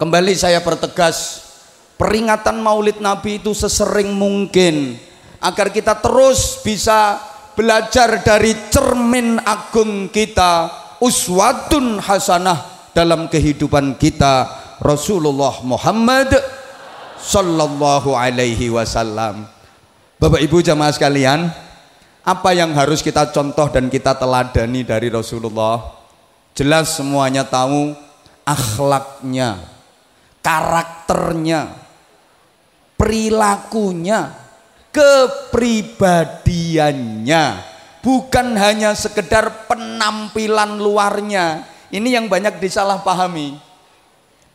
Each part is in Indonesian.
Kembali saya pertegas, peringatan Maulid Nabi itu sesering mungkin agar kita terus bisa belajar dari cermin agung kita, uswatun hasanah dalam kehidupan kita Rasulullah Muhammad sallallahu alaihi wasallam. Bapak Ibu jamaah sekalian, apa yang harus kita contoh dan kita teladani dari Rasulullah? Jelas semuanya tahu akhlaknya, karakternya, perilakunya, kepribadiannya, bukan hanya sekedar penampilan luarnya. Ini yang banyak disalahpahami.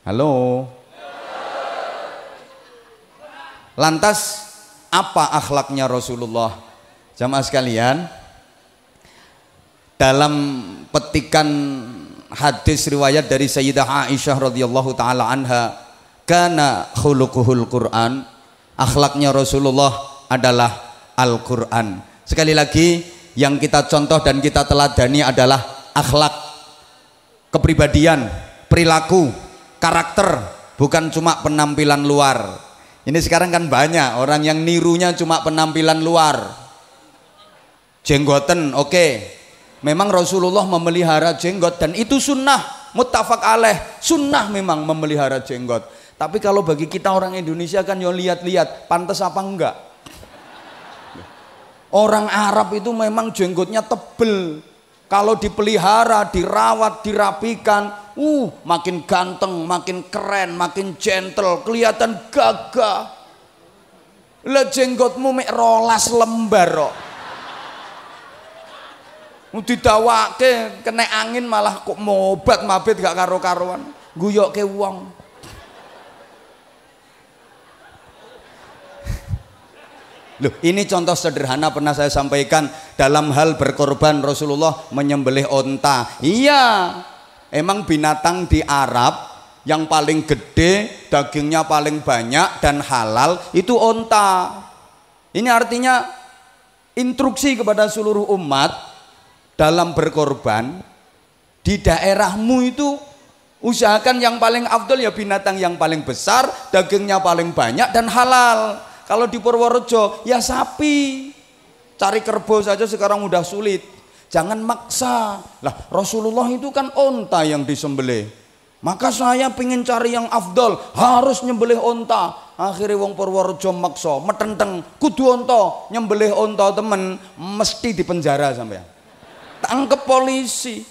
Halo. Lantas apa akhlaknya Rasulullah? Jamaah sekalian, dalam petikan hadis riwayat dari Sayyidah Aisyah radhiyallahu taala anha, kana khuluquhul Quran, akhlaknya Rasulullah adalah Al-Qur'an. Sekali lagi, yang kita contoh dan kita teladani adalah akhlak, kepribadian, perilaku, karakter, bukan cuma penampilan luar. Ini sekarang kan banyak orang yang nirunya cuma penampilan luar. Jenggoten, oke. Okay. Memang Rasulullah memelihara jenggot dan itu sunnah, muttafaq alaih. Sunnah memang memelihara jenggot. Tapi kalau bagi kita orang Indonesia kan yo lihat-lihat, pantas apa enggak? Orang Arab itu memang jenggotnya tebel. Kalau dipelihara, dirawat, dirapikan, uh makin ganteng, makin keren, makin gentle, kelihatan gagah. Lah jenggotmu mek rolas lembar kok. Didawake kena angin malah kok mobat mabit gak karo-karuan. Guyokke wong. Loh, ini contoh sederhana pernah saya sampaikan dalam hal berkorban Rasulullah menyembelih onta. Iya, Emang binatang di Arab yang paling gede, dagingnya paling banyak dan halal itu onta. Ini artinya instruksi kepada seluruh umat dalam berkorban di daerahmu itu usahakan yang paling afdol ya binatang yang paling besar, dagingnya paling banyak dan halal. Kalau di Purworejo ya sapi. Cari kerbau saja sekarang udah sulit. Jangan maksa. Lah Rasulullah itu kan onta yang disembelih. Maka saya pengen cari yang afdol, harus nyembelih onta. Akhirnya wong Purworejo maksa, metenteng, kudu onta, nyembelih onta temen, mesti dipenjara sampai. Tangkep polisi.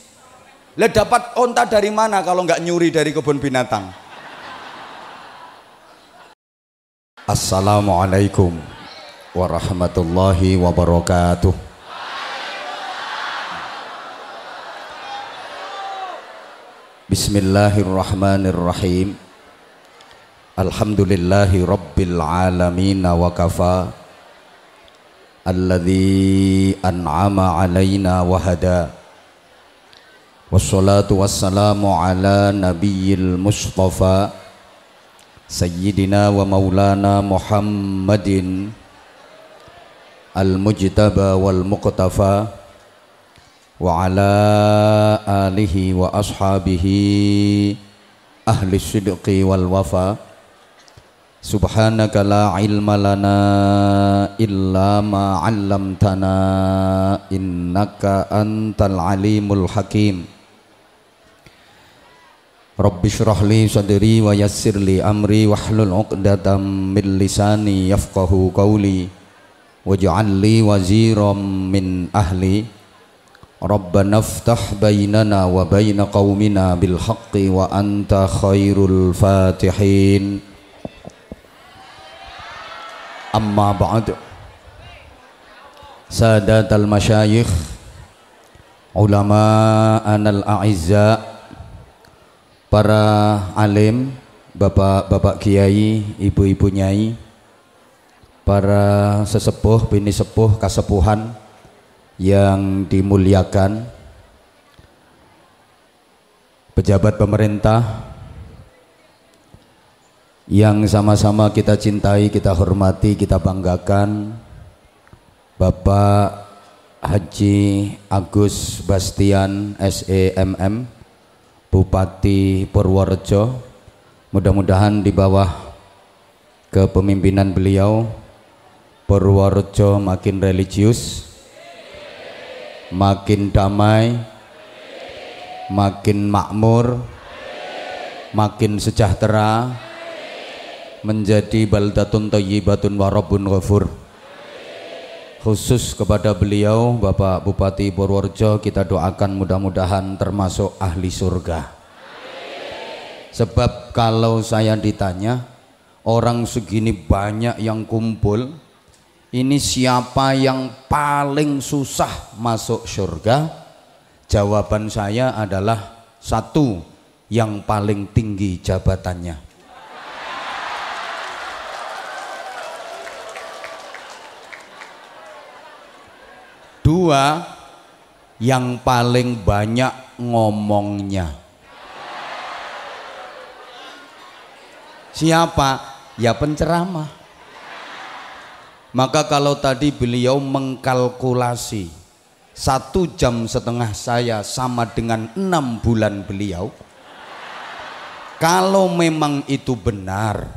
Lah dapat onta dari mana kalau nggak nyuri dari kebun binatang? Assalamualaikum warahmatullahi wabarakatuh. Bismillahirrahmanirrahim Alhamdulillahi Rabbil Alamin wa kafa الذي أنعم علينا وهدى. والصلاة والسلام على نبي المصطفى سيدنا ومولانا محمد المجتبى والمقتفى وعلى آله وأصحابه أهل الصدق والوفاء. سبحانك لا علم لنا إلا ما علمتنا إنك أنت العليم الحكيم رب اشرح لي صدري ويسر لي أمري واحلل عقدة من لساني يفقه قولي واجعل لي وزيرا من أهلي ربنا افتح بيننا وبين قومنا بالحق وأنت خير الفاتحين أما بعد سادات المشايخ علماءنا الأعزاء para alim, bapak-bapak kiai, ibu-ibu nyai, para sesepuh, bini sepuh, kasepuhan, yang dimuliakan pejabat pemerintah yang sama-sama kita cintai, kita hormati, kita banggakan Bapak Haji Agus Bastian SEMM Bupati Purworejo. Mudah-mudahan di bawah kepemimpinan beliau Purworejo makin religius makin damai makin makmur makin sejahtera menjadi baldatun thayyibatun warabun ghafur. Khusus kepada beliau Bapak Bupati Purworejo kita doakan mudah-mudahan termasuk ahli surga. Sebab kalau saya ditanya orang segini banyak yang kumpul ini siapa yang paling susah masuk surga? Jawaban saya adalah satu yang paling tinggi jabatannya Dua, yang paling banyak ngomongnya. Siapa? Ya penceramah. Maka kalau tadi beliau mengkalkulasi satu jam setengah saya sama dengan enam bulan beliau, kalau memang itu benar,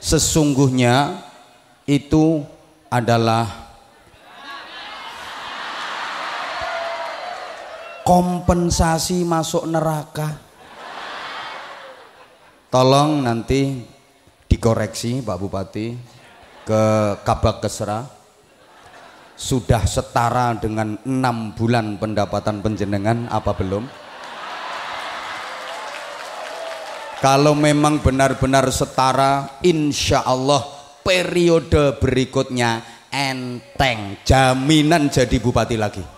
sesungguhnya itu adalah kompensasi masuk neraka. Tolong nanti dikoreksi Pak Bupati ke Kabak Kesra. Sudah setara dengan enam bulan pendapatan penjenengan apa belum? Kalau memang benar-benar setara insya Allah periode berikutnya enteng. Jaminan jadi bupati lagi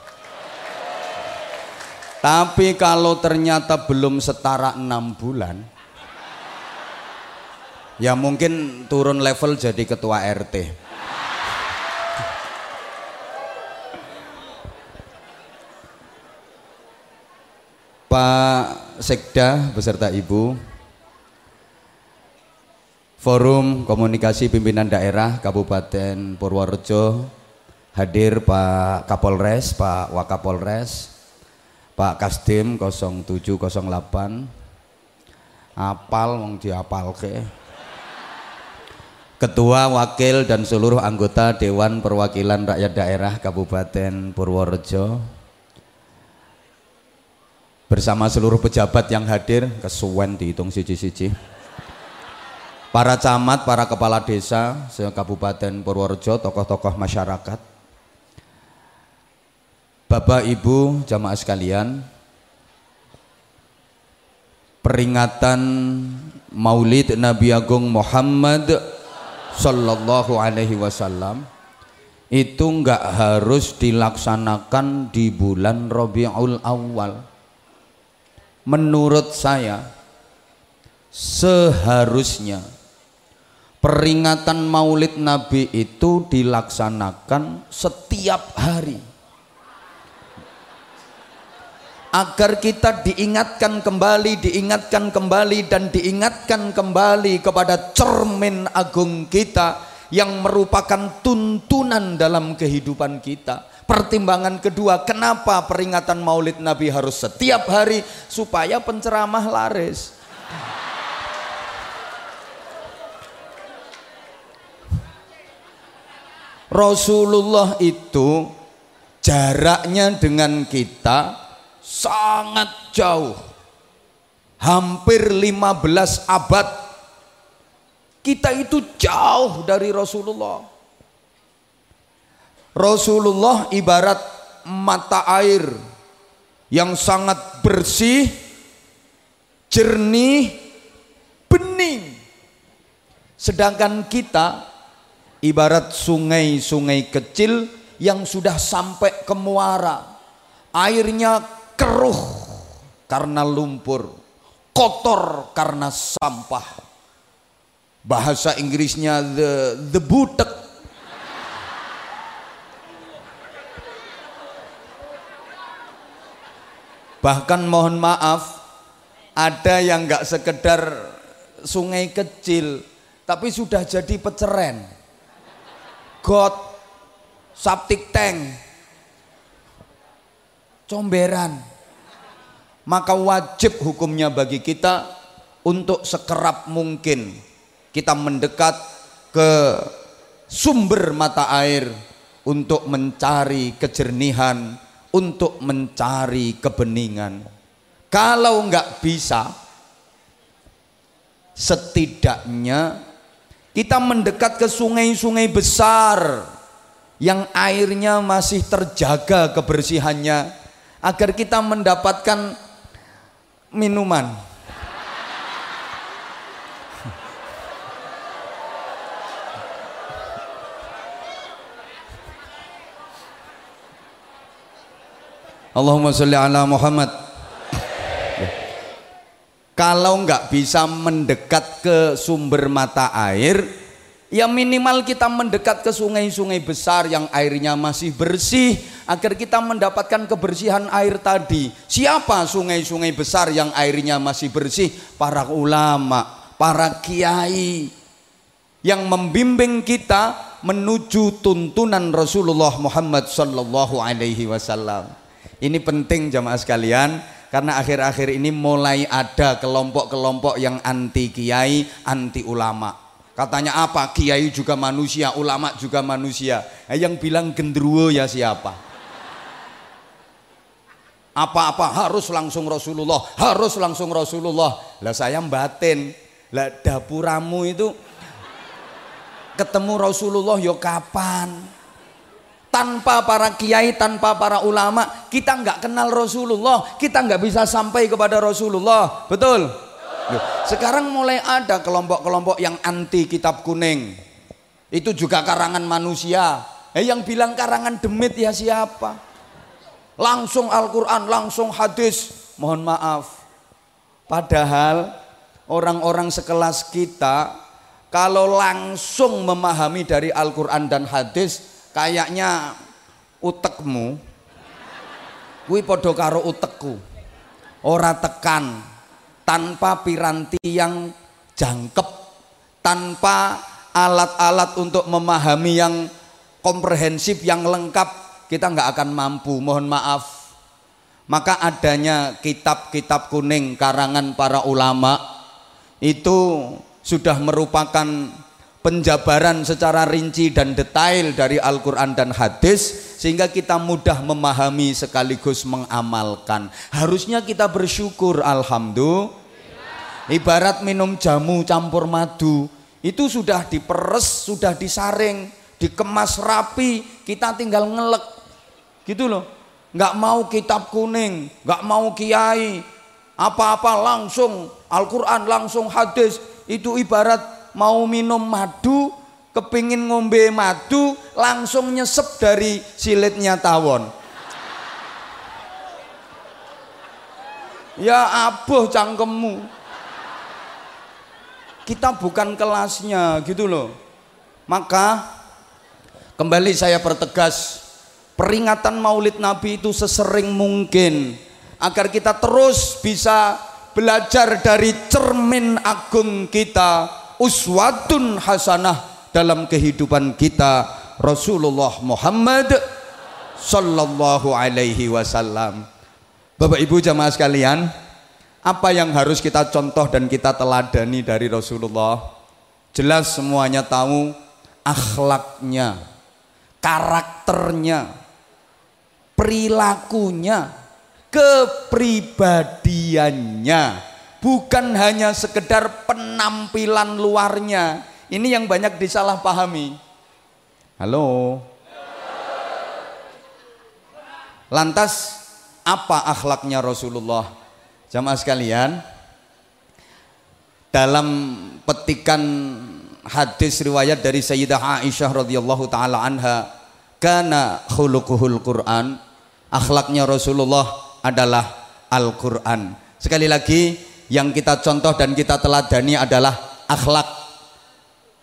tapi kalau ternyata belum setara enam bulan, ya mungkin turun level jadi ketua RT. Pak Sekda beserta Ibu, Forum Komunikasi Pimpinan Daerah Kabupaten Purworejo, hadir Pak Kapolres, Pak Wakapolres, Pak Kasdim 0708 apal wong ke Ketua, Wakil dan seluruh anggota Dewan Perwakilan Rakyat Daerah Kabupaten Purworejo. Bersama seluruh pejabat yang hadir kesuwen dihitung siji-siji. Para camat, para kepala desa se-Kabupaten Purworejo, tokoh-tokoh masyarakat Bapak Ibu jamaah sekalian peringatan Maulid Nabi Agung Muhammad Sallallahu Alaihi Wasallam itu enggak harus dilaksanakan di bulan Rabiul Awal. Menurut saya seharusnya peringatan Maulid Nabi itu dilaksanakan setiap hari agar kita diingatkan kembali, diingatkan kembali dan diingatkan kembali kepada cermin agung kita yang merupakan tuntunan dalam kehidupan kita. Pertimbangan kedua, kenapa peringatan Maulid Nabi harus setiap hari supaya penceramah laris. Rasulullah itu jaraknya dengan kita sangat jauh. Hampir 15 abad. Kita itu jauh dari Rasulullah. Rasulullah ibarat mata air yang sangat bersih jernih bening. Sedangkan kita ibarat sungai-sungai kecil yang sudah sampai ke muara. Airnya keruh karena lumpur, kotor karena sampah. Bahasa Inggrisnya the the butek. Bahkan mohon maaf, ada yang nggak sekedar sungai kecil, tapi sudah jadi peceren. Got, septic tank, comberan maka wajib hukumnya bagi kita untuk sekerap mungkin kita mendekat ke sumber mata air untuk mencari kejernihan, untuk mencari kebeningan. Kalau nggak bisa, setidaknya kita mendekat ke sungai-sungai besar yang airnya masih terjaga kebersihannya agar kita mendapatkan minuman. Allahumma sholli ala Muhammad. Kalau nggak bisa mendekat ke sumber mata air ya minimal kita mendekat ke sungai-sungai besar yang airnya masih bersih agar kita mendapatkan kebersihan air tadi. Siapa sungai-sungai besar yang airnya masih bersih? Para ulama para kiai yang membimbing kita menuju tuntunan Rasulullah Muhammad sallallahu alaihi wasallam. Ini penting jamaah sekalian karena akhir-akhir ini mulai ada kelompok-kelompok yang anti kiai, anti ulama. Katanya apa? Kiai juga manusia, ulama juga manusia. Nah, yang bilang gendruwo ya siapa? Apa-apa harus langsung Rasulullah, harus langsung Rasulullah. Lah saya batin. Lah dapuramu itu ketemu Rasulullah yo ya kapan? tanpa para kiai, tanpa para ulama, kita nggak kenal Rasulullah, kita nggak bisa sampai kepada Rasulullah. Betul? Sekarang mulai ada kelompok-kelompok yang anti kitab kuning. Itu juga karangan manusia. Eh yang bilang karangan demit ya siapa? Langsung Al-Quran, langsung hadis. Mohon maaf. Padahal orang-orang sekelas kita kalau langsung memahami dari Al-Quran dan hadis kayaknya utekmu kuwi padha utekku ora tekan tanpa piranti yang jangkep tanpa alat-alat untuk memahami yang komprehensif yang lengkap kita nggak akan mampu. Mohon maaf. Maka adanya kitab-kitab kuning karangan para ulama itu sudah merupakan penjabaran secara rinci dan detail dari Al-Quran dan hadis sehingga kita mudah memahami sekaligus mengamalkan. Harusnya kita bersyukur Alhamdulillah. Ibarat minum jamu campur madu itu sudah diperes, sudah disaring dikemas rapi kita tinggal ngelek. Gitu loh. Nggak mau kitab kuning nggak mau kiai apa-apa langsung Al-Quran langsung hadis itu ibarat mau minum madu, kepingin ngombe madu, langsung nyesep dari silitnya tawon. Ya abuh cangkemmu. Kita bukan kelasnya gitu loh. Maka kembali saya pertegas peringatan Maulid Nabi itu sesering mungkin agar kita terus bisa belajar dari cermin agung kita uswatun hasanah dalam kehidupan kita Rasulullah Muhammad sallallahu alaihi wasallam. Bapak Ibu jamaah sekalian, apa yang harus kita contoh dan kita teladani dari Rasulullah? Jelas semuanya tahu akhlaknya, karakternya, perilakunya, kepribadiannya bukan hanya sekedar penampilan luarnya. Ini yang banyak disalahpahami. Halo. Lantas apa akhlaknya Rasulullah? Jamaah sekalian, dalam petikan hadis riwayat dari Sayyidah Aisyah radhiyallahu taala anha, kana khuluquhul Quran, akhlaknya Rasulullah adalah Al-Qur'an. Sekali lagi, yang kita contoh dan kita teladani adalah akhlak,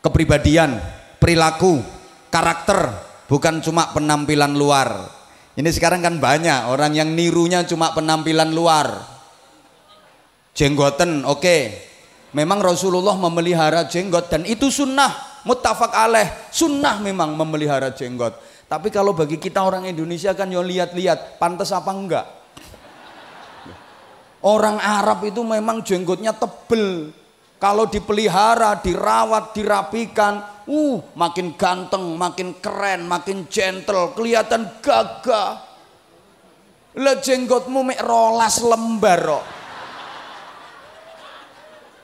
kepribadian, perilaku, karakter, bukan cuma penampilan luar. Ini sekarang kan banyak orang yang nirunya cuma penampilan luar. Jenggoten, oke. Okay. Memang Rasulullah memelihara jenggot dan itu sunnah, muttafaq alaih. Sunnah memang memelihara jenggot. Tapi kalau bagi kita orang Indonesia kan yang lihat-lihat, pantas apa enggak? Orang Arab itu memang jenggotnya tebel. Kalau dipelihara, dirawat, dirapikan, uh makin ganteng, makin keren, makin gentle, kelihatan gagah. Lah jenggotmu mek rolas lembar kok.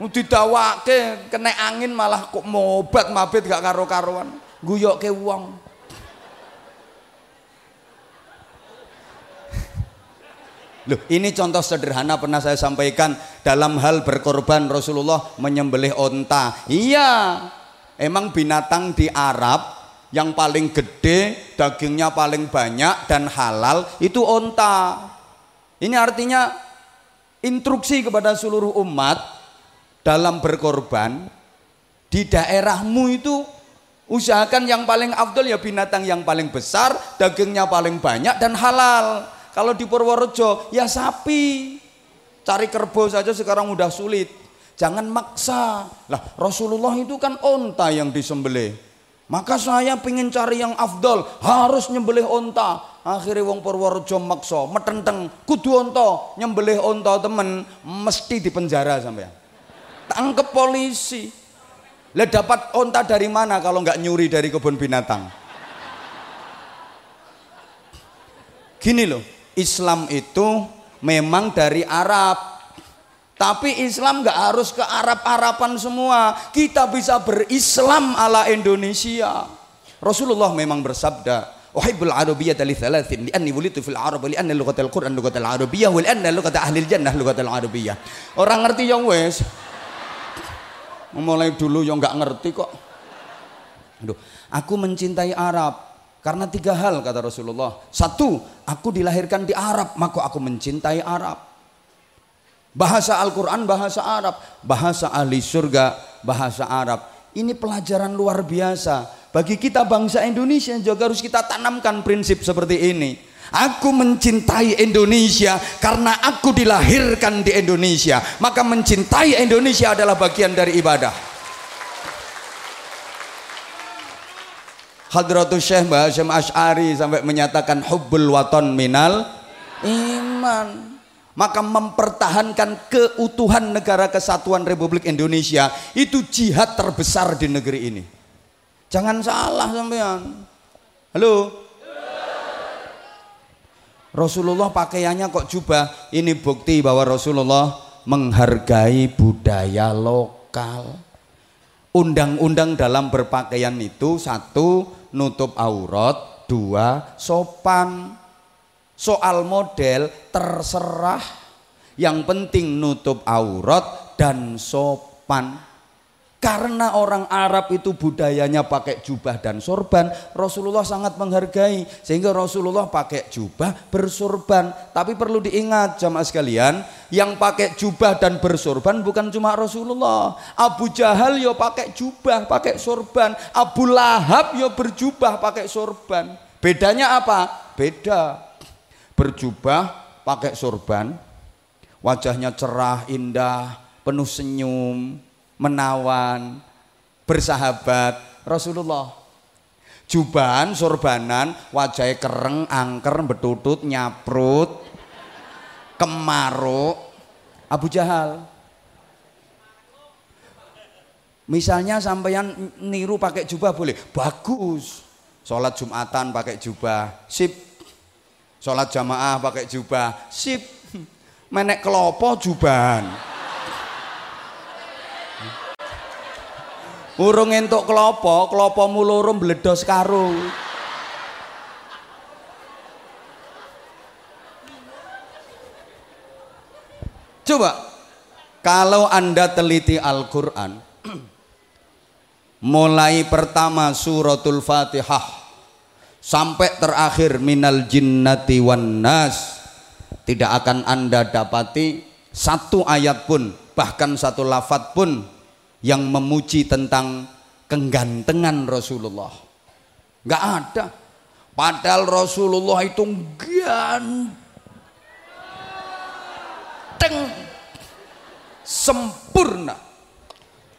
Didawake kena angin malah kok mobat mabit gak karo-karuan. Guyokke wong. Loh, ini contoh sederhana pernah saya sampaikan dalam hal berkorban Rasulullah menyembelih onta. Iya, emang binatang di Arab yang paling gede, dagingnya paling banyak dan halal itu onta. Ini artinya instruksi kepada seluruh umat dalam berkorban di daerahmu itu usahakan yang paling afdol ya binatang yang paling besar, dagingnya paling banyak dan halal. Kalau di Purworejo ya sapi. Cari kerbau saja sekarang udah sulit. Jangan maksa. Lah Rasulullah itu kan onta yang disembelih. Maka saya pengen cari yang afdol, harus nyembelih onta. Akhirnya wong Purworejo maksa, metenteng, kudu onta, nyembelih onta temen, mesti dipenjara sampai. Tangkep polisi. Lah dapat onta dari mana kalau nggak nyuri dari kebun binatang? Gini loh, Islam itu memang dari Arab. Tapi Islam nggak harus ke Arab-Araban semua. Kita bisa berislam ala Indonesia. Rasulullah memang bersabda, "Uhibbul Arabiyyah li thalathin li'anni wulitu fil Arab li anna lughatal Qur'an lughatal Arabiyyah wa li anna lughata ahli jannah lughatal Arabiyyah." Orang ngerti yang wes. Mulai dulu yang nggak ngerti kok. Aduh, aku mencintai Arab karena tiga hal kata Rasulullah. Satu, aku dilahirkan di Arab, maka aku mencintai Arab. Bahasa Al-Quran bahasa Arab, bahasa ahli surga bahasa Arab. Ini pelajaran luar biasa. Bagi kita bangsa Indonesia juga harus kita tanamkan prinsip seperti ini. Aku mencintai Indonesia karena aku dilahirkan di Indonesia. Maka mencintai Indonesia adalah bagian dari ibadah. Hadratus Syekh Mbah Hashim Ash'ari sampai menyatakan hubbul waton minal iman. Maka mempertahankan keutuhan negara kesatuan Republik Indonesia itu jihad terbesar di negeri ini. Jangan salah sampean. Halo? Rasulullah pakaiannya kok jubah. Ini bukti bahwa Rasulullah menghargai budaya lokal. Undang-undang dalam berpakaian itu satu nutup aurat, dua sopan. Soal model terserah. Yang penting nutup aurat dan sopan. Karena orang Arab itu budayanya pakai jubah dan sorban, Rasulullah sangat menghargai sehingga Rasulullah pakai jubah bersorban. Tapi perlu diingat jamaah sekalian, yang pakai jubah dan bersorban bukan cuma Rasulullah. Abu Jahal yo pakai jubah, pakai sorban. Abu Lahab yo berjubah, pakai sorban. Bedanya apa? Beda. Berjubah, pakai sorban, wajahnya cerah, indah, penuh senyum, menawan, bersahabat Rasulullah. Jubahan, sorbanan, wajahnya kereng, angker, betutut, nyaprut, kemaruk, Abu Jahal. Misalnya sampeyan niru pakai jubah boleh, bagus. Sholat Jumatan pakai jubah, sip. Sholat jamaah pakai jubah, sip. Menek kelopo jubahan. Urung entuk klopo, klopomu loro mbledos karo. Coba kalau Anda teliti Al-Qur'an mulai pertama suratul Fatihah sampai terakhir minal jinnati wan nas tidak akan Anda dapati satu ayat pun bahkan satu lafat pun yang memuji tentang kegantengan Rasulullah. Enggak ada. Padahal Rasulullah itu ganteng. Sempurna.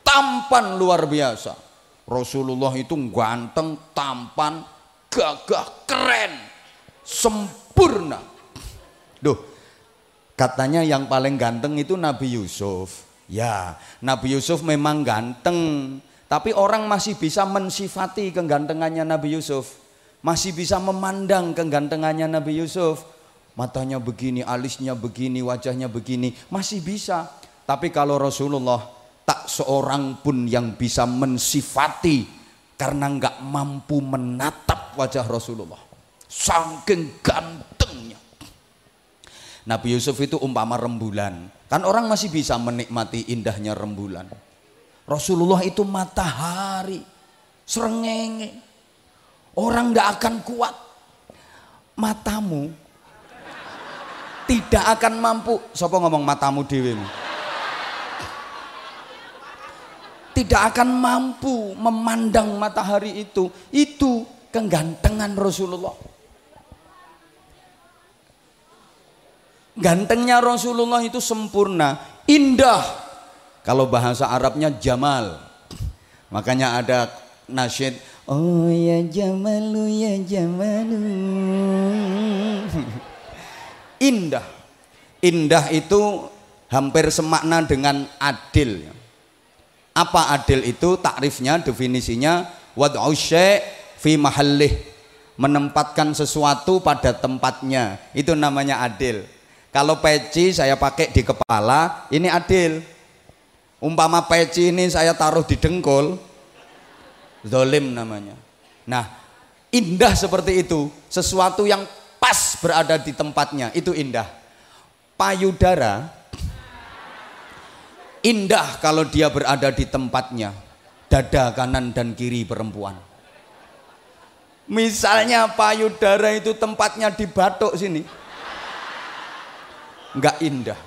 Tampan luar biasa. Rasulullah itu ganteng, tampan, gagah, keren. Sempurna. Duh, katanya yang paling ganteng itu Nabi Yusuf. Ya, Nabi Yusuf memang ganteng, tapi orang masih bisa mensifati kegantengannya Nabi Yusuf. Masih bisa memandang kegantengannya Nabi Yusuf. Matanya begini, alisnya begini, wajahnya begini, masih bisa. Tapi kalau Rasulullah tak seorang pun yang bisa mensifati karena nggak mampu menatap wajah Rasulullah. Saking gantengnya. Nabi Yusuf itu umpama rembulan. Kan orang masih bisa menikmati indahnya rembulan. Rasulullah itu matahari, serengenge. Orang nggak akan kuat. Matamu tidak akan mampu. Siapa ngomong matamu dewi? Tidak akan mampu memandang matahari itu. Itu kegantengan Rasulullah. Gantengnya Rasulullah itu sempurna, indah. Kalau bahasa Arabnya jamal. Makanya ada nasyid, oh ya jamalu ya jamalu. indah. Indah itu hampir semakna dengan adil. Apa adil itu? Takrifnya, definisinya wad'u fi mahallih. Menempatkan sesuatu pada tempatnya. Itu namanya adil. Kalau peci saya pakai di kepala, ini adil. Umpama peci ini saya taruh di dengkul, zolim namanya. Nah, indah seperti itu, sesuatu yang pas berada di tempatnya, itu indah. Payudara indah kalau dia berada di tempatnya, dada kanan dan kiri perempuan. Misalnya payudara itu tempatnya di batuk sini, nggak indah.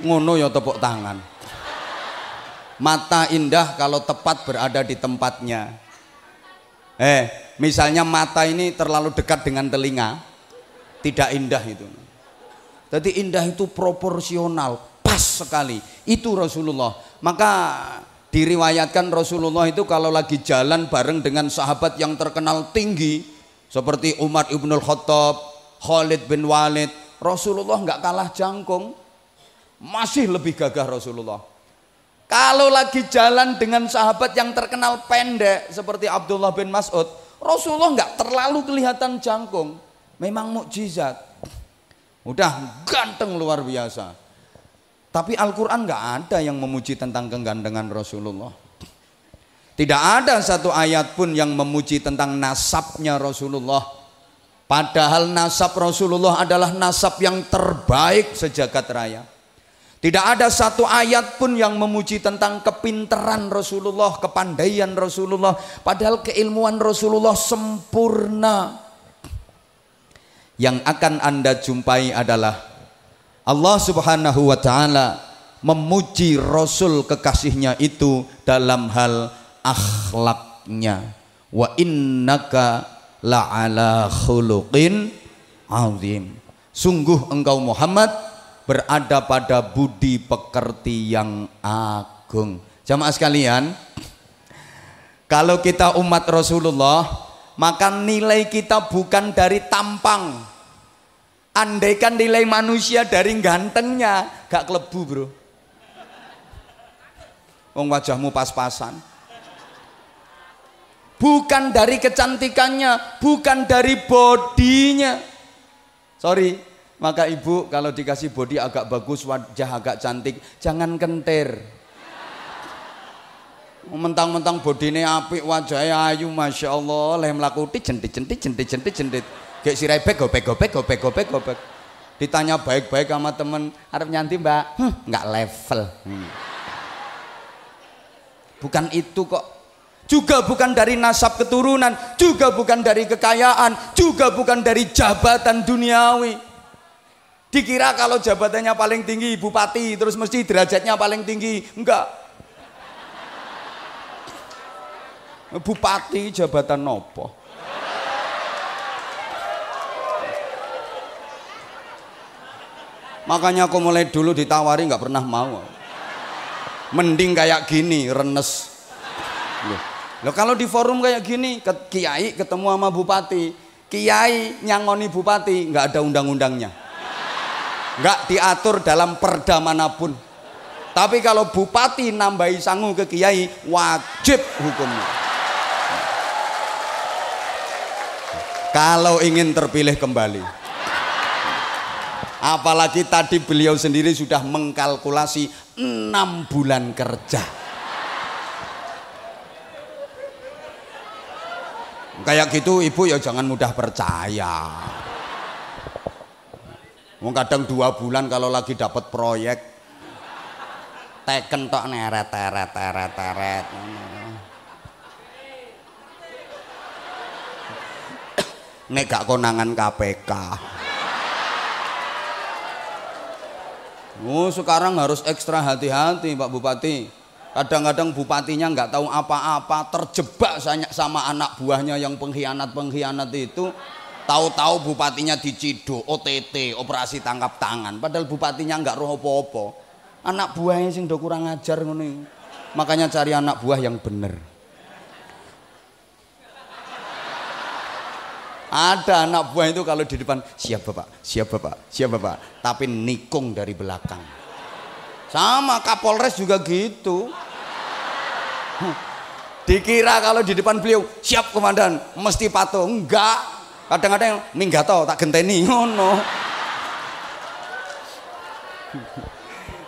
Ngono ya tepuk tangan. Mata indah kalau tepat berada di tempatnya. Eh, misalnya mata ini terlalu dekat dengan telinga, tidak indah itu. Jadi indah itu proporsional, pas sekali. Itu Rasulullah. Maka Diriwayatkan Rasulullah itu kalau lagi jalan bareng dengan sahabat yang terkenal tinggi seperti Umar ibnul Khattab, Khalid bin Walid, Rasulullah nggak kalah jangkung, masih lebih gagah Rasulullah. Kalau lagi jalan dengan sahabat yang terkenal pendek seperti Abdullah bin Mas'ud, Rasulullah nggak terlalu kelihatan jangkung, memang mukjizat. Udah ganteng luar biasa. Tapi Al-Quran nggak ada yang memuji tentang kegandengan Rasulullah. Tidak ada satu ayat pun yang memuji tentang nasabnya Rasulullah. Padahal nasab Rasulullah adalah nasab yang terbaik sejagat raya. Tidak ada satu ayat pun yang memuji tentang kepinteran Rasulullah, kepandaian Rasulullah. Padahal keilmuan Rasulullah sempurna. Yang akan Anda jumpai adalah Allah Subhanahu wa taala memuji Rasul kekasihnya itu dalam hal akhlaknya. Wa innaka la'ala khuluqin azim. Sungguh engkau Muhammad berada pada budi pekerti yang agung. Jamaah sekalian, kalau kita umat Rasulullah, maka nilai kita bukan dari tampang, Andaikan nilai manusia dari gantengnya, gak kelebu bro. Wong wajahmu pas-pasan. Bukan dari kecantikannya, bukan dari bodinya. Sorry, maka ibu kalau dikasih body agak bagus, wajah agak cantik, jangan kentir. Mentang-mentang bodinya apik, wajahnya ayu, masya Allah, leh melakuti jentit jentit jentit jentit jentit. Gek si rebek gopek gopek gopek gopek gopek. Ditanya baik-baik sama temen, harap nyanti mbak, hm, nggak level. Hmm. Bukan itu kok. Juga bukan dari nasab keturunan, juga bukan dari kekayaan, juga bukan dari jabatan duniawi. Dikira kalau jabatannya paling tinggi bupati, terus mesti derajatnya paling tinggi. Enggak. Bupati jabatan nopo. Makanya aku mulai dulu ditawari nggak pernah mau. Mending kayak gini, renes. Loh kalau di forum kayak gini, ke, kiai ketemu sama bupati, kiai nyangoni bupati, nggak ada undang-undangnya. Nggak diatur dalam perda mana pun. Tapi kalau bupati nambahi sangu ke kiai, wajib hukumnya. Kalau ingin terpilih kembali. Apalagi tadi beliau sendiri sudah mengkalkulasi enam bulan kerja. kayak gitu ibu ya jangan mudah percaya. Mau kadang dua bulan kalau lagi dapat proyek teken tok neret teret teret teret. Nek gak konangan KPK Oh sekarang harus ekstra hati-hati Pak Bupati Kadang-kadang bupatinya nggak tahu apa-apa, terjebak sama anak buahnya yang pengkhianat-pengkhianat itu. Tahu-tahu bupatinya diciduk, OTT, operasi tangkap tangan. Padahal bupatinya nggak roh apa-apa. Anak buahnya sing do kurang ajar ngono. Makanya cari anak buah yang bener. Ada anak buah itu kalau di depan siap bapak, siap bapak, siap bapak, tapi nikung dari belakang. Sama Kapolres juga gitu. Dikira kalau di depan beliau siap komandan, mesti patuh. Enggak. Kadang-kadang minggato tak genteni ngono.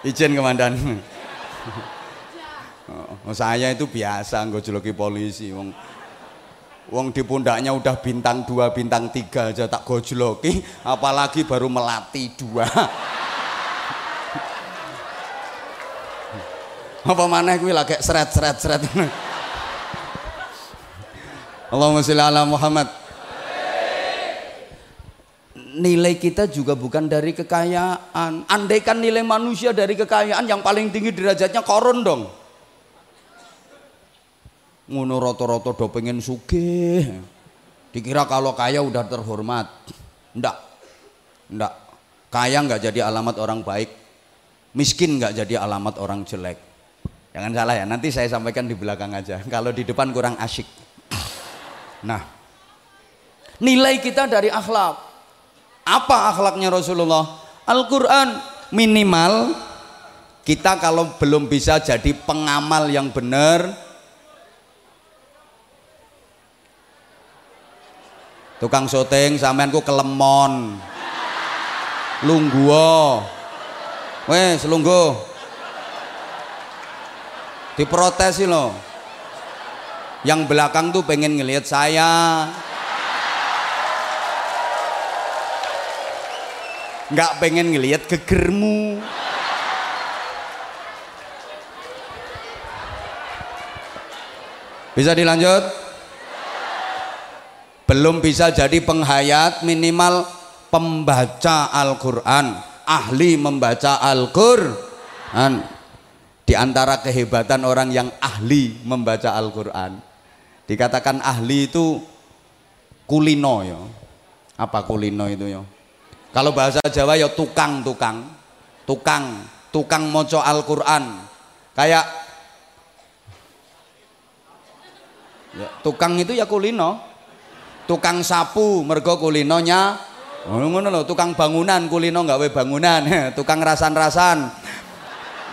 Izin komandan. Oh, saya itu biasa juluki polisi wong di pundaknya udah bintang dua bintang tiga aja tak gojloki apalagi baru melatih dua. Apa mana kuwi lagi seret-seret-seret Allahumma sholli ala Muhammad. Nilai kita juga bukan dari kekayaan. Andaikan nilai manusia dari kekayaan yang paling tinggi derajatnya koron dong ngono roto-roto do pengen sugih dikira kalau kaya udah terhormat ndak ndak kaya nggak jadi alamat orang baik miskin nggak jadi alamat orang jelek Jangan salah ya, nanti saya sampaikan di belakang aja. Kalau di depan kurang asyik. Nah, nilai kita dari akhlak. Apa akhlaknya Rasulullah? Al-Quran minimal kita kalau belum bisa jadi pengamal yang benar tukang syuting sampeanku kelemon. Lungguo wes lungguh. Diprotes sih loh yang belakang tuh pengen ngelihat saya. Nggak pengen ngelihat gegermu. Bisa dilanjut belum bisa jadi penghayat minimal pembaca Al-Quran ahli membaca Al-Quran. Di antara kehebatan orang yang ahli membaca Al-Quran dikatakan ahli itu kulino ya. Apa kulino itu ya? Kalau bahasa Jawa ya tukang tukang tukang tukang moco Al-Quran. Kayak ya, tukang itu ya kulino tukang sapu mergo kulinonya ngono loh tukang bangunan kulino nggak bangunan. Tukang rasan-rasan.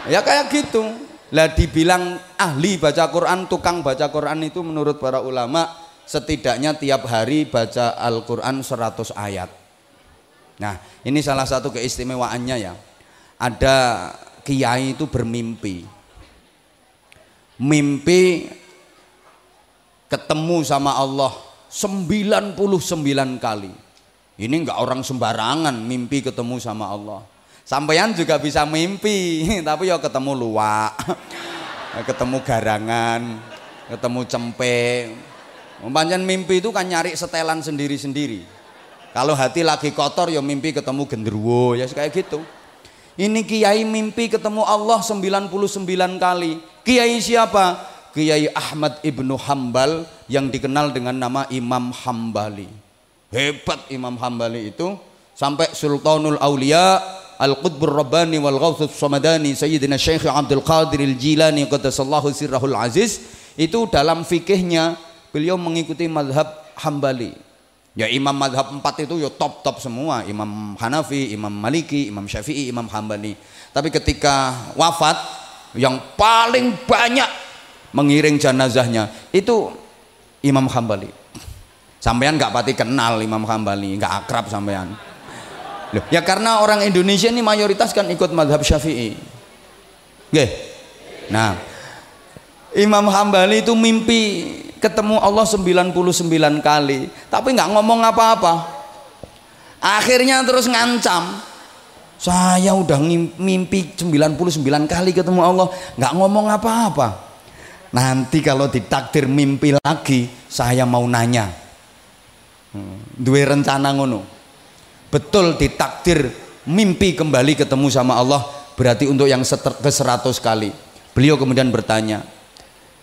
Ya kayak gitu. Lah dibilang ahli baca Quran tukang baca Quran itu menurut para ulama setidaknya tiap hari baca Al-Quran 100 ayat. Nah ini salah satu keistimewaannya ya. Ada kiai itu bermimpi. Mimpi ketemu sama Allah 99 kali ini enggak orang sembarangan mimpi ketemu sama Allah Sampeyan juga bisa mimpi, tapi ya ketemu luwak, ketemu garangan, ketemu cempe. Pancen mimpi itu kan nyari setelan sendiri-sendiri. Kalau hati lagi kotor ya mimpi ketemu genderuwo, ya kayak gitu. Ini kiai mimpi ketemu Allah 99 kali. Kiai siapa? Kiai Ahmad Ibnu Hambal yang dikenal dengan nama Imam Hambali. Hebat Imam Hambali itu. Sampai Sultanul Aulia Al-Qutbur Rabbani wal Ghawthus Samadani Sayyidina Syekh Abdul Qadir Al-Jilani Qaddasallahu sirrahul aziz. Itu dalam fikihnya beliau mengikuti madhab Hambali. Ya imam madhab empat itu ya top top semua. Imam Hanafi, imam Maliki, imam Syafi'i, imam Hambali. Tapi ketika wafat yang paling banyak mengiring jenazahnya itu Imam Hambali sampean nggak pati kenal Imam Hambali nggak akrab sampean Loh, ya karena orang Indonesia ini mayoritas kan ikut madhab Syafi'i Oke. Nah, Imam Hambali itu mimpi ketemu Allah 99 kali, tapi nggak ngomong apa-apa. Akhirnya terus ngancam. Saya udah mimpi 99 kali ketemu Allah, nggak ngomong apa-apa. Nanti kalau ditakdir mimpi lagi, saya mau nanya. Hmm, dua rencana ngono. Betul ditakdir mimpi kembali ketemu sama Allah, berarti untuk yang ke seratus kali. Beliau kemudian bertanya,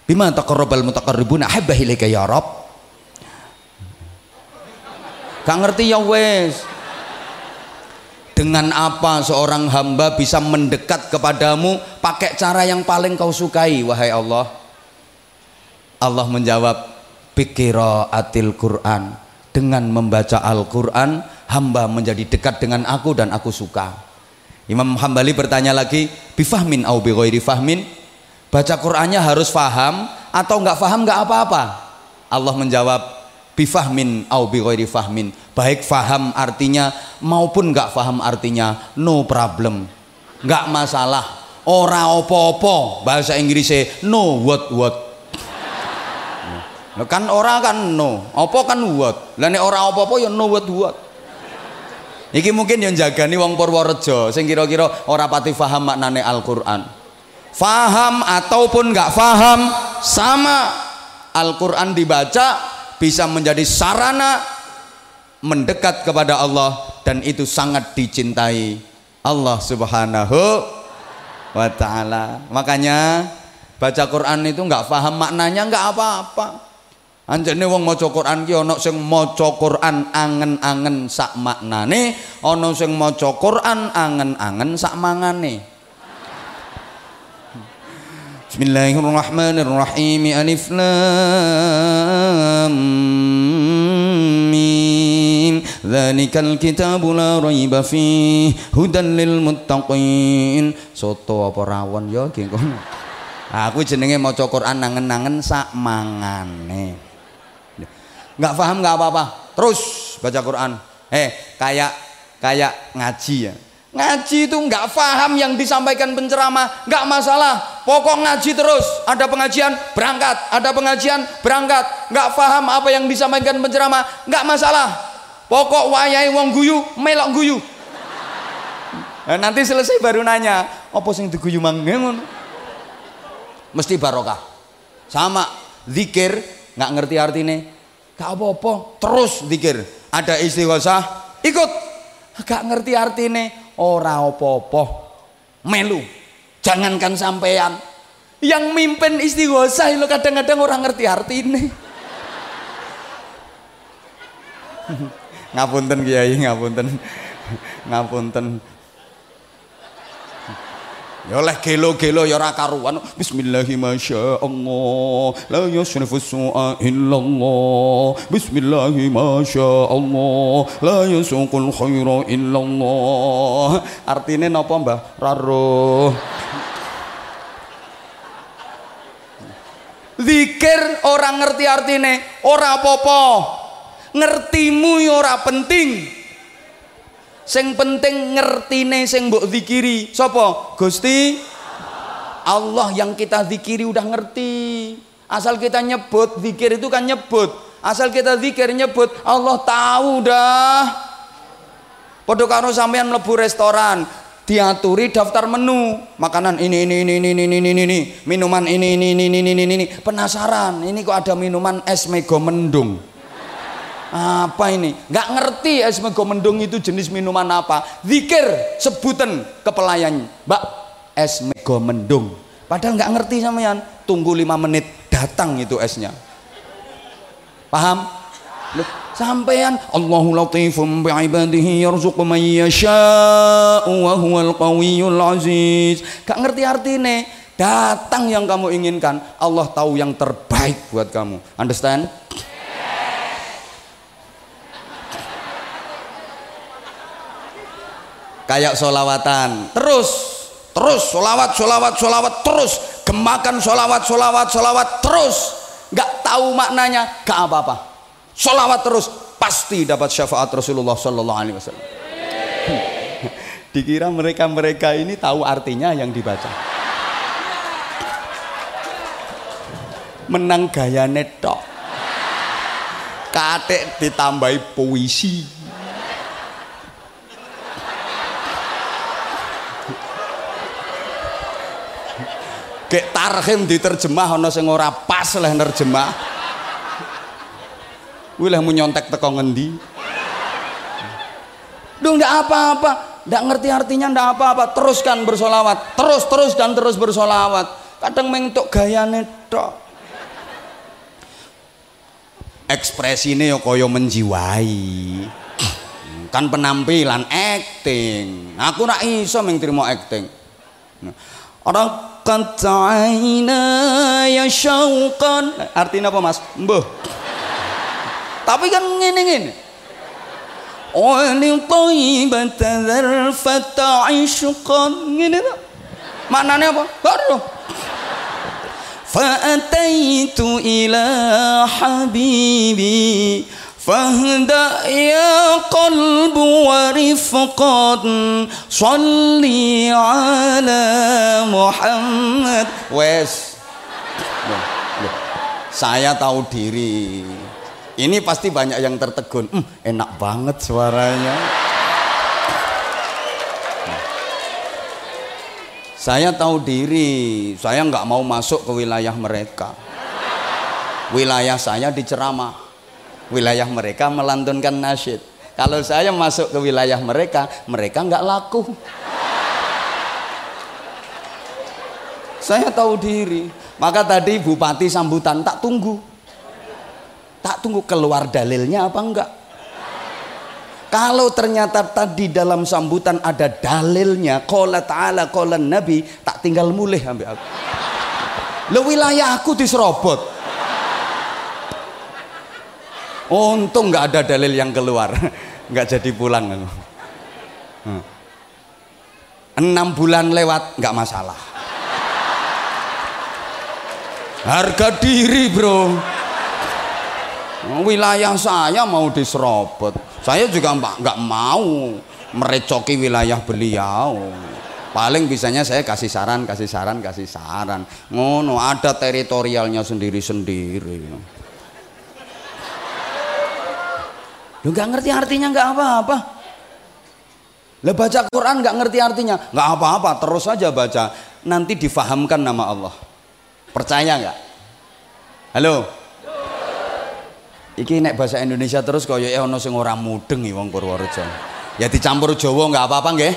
Bima taqarrabal mutaqarribuna ahabba ilaika ya Rabb? Gak ngerti ya wes. Dengan apa seorang hamba bisa mendekat kepadamu pakai cara yang paling kau sukai wahai Allah? Allah menjawab pikira atil Quran. Dengan membaca Al-Quran hamba menjadi dekat dengan aku dan aku suka. Imam Hambali bertanya lagi bifahmin au bi fahmin? Baca Qurannya harus faham atau nggak faham nggak apa-apa? Allah menjawab bifahmin au bi fahmin. Baik faham artinya maupun nggak faham artinya no problem. Nggak masalah. Ora opo-opo. Bahasa Inggrisnya no what what kan ora kan no, apa kan what. Lah nek ora apa-apa ya no what. Iki mungkin yang jagani wong Purworejo sing kira-kira ora pati faham maknane Al-Qur'an. Faham ataupun nggak faham sama Al-Qur'an dibaca bisa menjadi sarana mendekat kepada Allah dan itu sangat dicintai Allah Subhanahu wa taala. Makanya baca Quran itu nggak paham maknanya nggak apa-apa Anjene wong maca Quran ki ana sing maca Quran angen-angen sak maknane, ana sing maca Quran angen-angen sak mangane. Bismillahirrahmanirrahim. Alif lam mim. Dzalikal kitabu la raiba fihi hudan lil muttaqin. Soto apa rawon ya ki Aku jenenge maca Quran angen-angen sak mangane nggak paham nggak apa-apa. Terus baca Quran. Eh kayak kayak ngaji ya. Ngaji itu nggak paham yang disampaikan penceramah. Nggak masalah. Pokok ngaji terus. Ada pengajian berangkat. Ada pengajian berangkat. Nggak paham apa yang disampaikan penceramah. Nggak masalah. Pokok wayai wong guyu melok guyu. Nah, nanti selesai baru nanya apa sing diguyu mangengun mesti barokah. Sama zikir nggak ngerti artinya gak apa-apa terus dikir. Ada istighosah ikut. Gak ngerti artinya ora apa-apa. Melu. Jangankan sampean. Yang mimpin istighosah lo kadang-kadang orang ngerti artinya ngapunten kiai ngapunten. Ngapunten Ya oleh gelo-gelo ya ora karuan. Bismillahirrahmanirrahim. La yusrifu su'a illallah. Bismillahirrahmanirrahim. La yusuqul khaira illallah. Artine napa, Mbah? Raro. Zikir orang ngerti artine, ora apa-apa. Ngertimu ya ora penting sing penting ngertine sing mbok zikiri. Sapa Gusti Allah yang kita zikiri udah ngerti. Asal kita nyebut zikir itu kan nyebut. Asal kita zikir nyebut Allah tahu dah. Podo karo sampean mlebu restoran diaturi daftar menu. Makanan ini ini ini ini ini ini ini. Minuman ini ini ini ini ini penasaran ini kok ada minuman es mego mendung apa ini? Nggak ngerti es mego mendung itu jenis minuman apa. Zikir sebutan ke pelayan mbak es mego mendung. Padahal nggak ngerti sampean. Tunggu lima menit datang itu esnya. Paham? Loh, sampean Allahu latifum bi ibadihi yarzuqu man yasha'u wa huwal qawiyyul aziz. Gak ngerti artine. Datang yang kamu inginkan. Allah tahu yang terbaik baik buat kamu. Understand kayak solawatan. Terus terus solawat solawat solawat terus. Gemakan solawat solawat solawat terus. Nggak tahu maknanya gak apa-apa. Solawat terus pasti dapat syafaat Rasulullah Sallallahu Alaihi Wasallam. Dikira mereka-mereka ini tahu artinya yang dibaca. Menang gaya netok. Katek ditambahi puisi Kek tarhim diterjemah ana sing ora pas leh nerjemah. Kuwi leh nyontek teko ngendi? Duh ndak apa-apa, ndak ngerti artinya ndak apa-apa, teruskan bersolawat, terus terus dan terus bersolawat. Kadang mentok gayane tok. Ekspresine yo kaya menjiwai. Kan penampilan acting. Aku rak iso ming acting. Orang قد ya syauqan artinya apa mas? Mbah tapi kan ngene ngene. Oli tayyibat dzarfata ishqan. Ngene tak maknanya apa? Baru Fa'ataitu ila habibi فاهدأ يا قلب ورفقا صلي على محمد wes saya tahu diri ini pasti banyak yang tertegun hmm, enak banget suaranya saya tahu diri saya nggak mau masuk ke wilayah mereka wilayah saya diceramah wilayah mereka melantunkan nasyid. Kalau saya masuk ke wilayah mereka mereka nggak laku. Saya tahu diri. Maka tadi bupati sambutan tak tunggu. Tak tunggu keluar dalilnya apa enggak? Kalau ternyata tadi dalam sambutan ada dalilnya qala ta'ala qala nabi tak tinggal mulih ambil aku. Lo wilayah aku diserobot untung nggak ada dalil yang keluar. Nggak jadi pulang hmm. enam bulan lewat nggak masalah. Harga diri bro. Wilayah saya mau diserobot. Saya juga nggak mau merecoki wilayah beliau. Paling bisanya saya kasih saran kasih saran kasih saran. Ngono ada teritorialnya sendiri-sendiri Lu nggak ngerti artinya nggak apa-apa. Lah baca Quran nggak ngerti artinya, nggak apa-apa, terus saja baca. Nanti difahamkan nama Allah. Percaya nggak? Halo. Iki nek bahasa Indonesia terus kaya ya ono sing ora mudeng wong Purworejo. Ya dicampur Jawa nggak apa-apa nggih?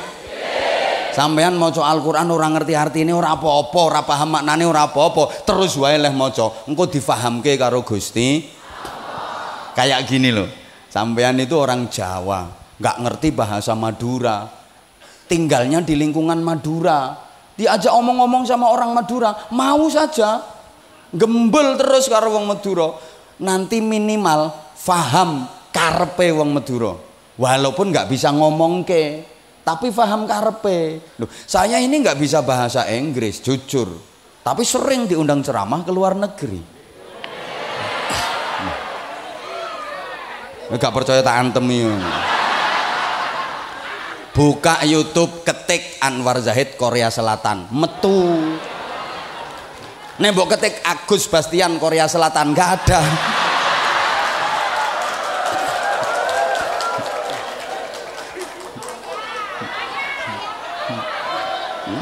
Sampean maca Al-Qur'an ora ngerti artine ora apa-apa, ora paham maknane ora apa-apa, terus wae leh maca. Engko difahamke karo Gusti. Kayak gini loh sampean itu orang Jawa nggak ngerti bahasa Madura. Tinggalnya di lingkungan Madura. Diajak omong-omong sama orang Madura mau saja. Gembel terus karo wong Madura. Nanti minimal faham karpe wong Madura. Walaupun nggak bisa ngomong ke tapi faham karpe Loh, saya ini nggak bisa bahasa Inggris jujur. Tapi sering diundang ceramah ke luar negeri Gak percaya tak antemi. Buka YouTube ketik Anwar Zahid Korea Selatan, metu. Nembok ketik Agus Bastian Korea Selatan, gak ada.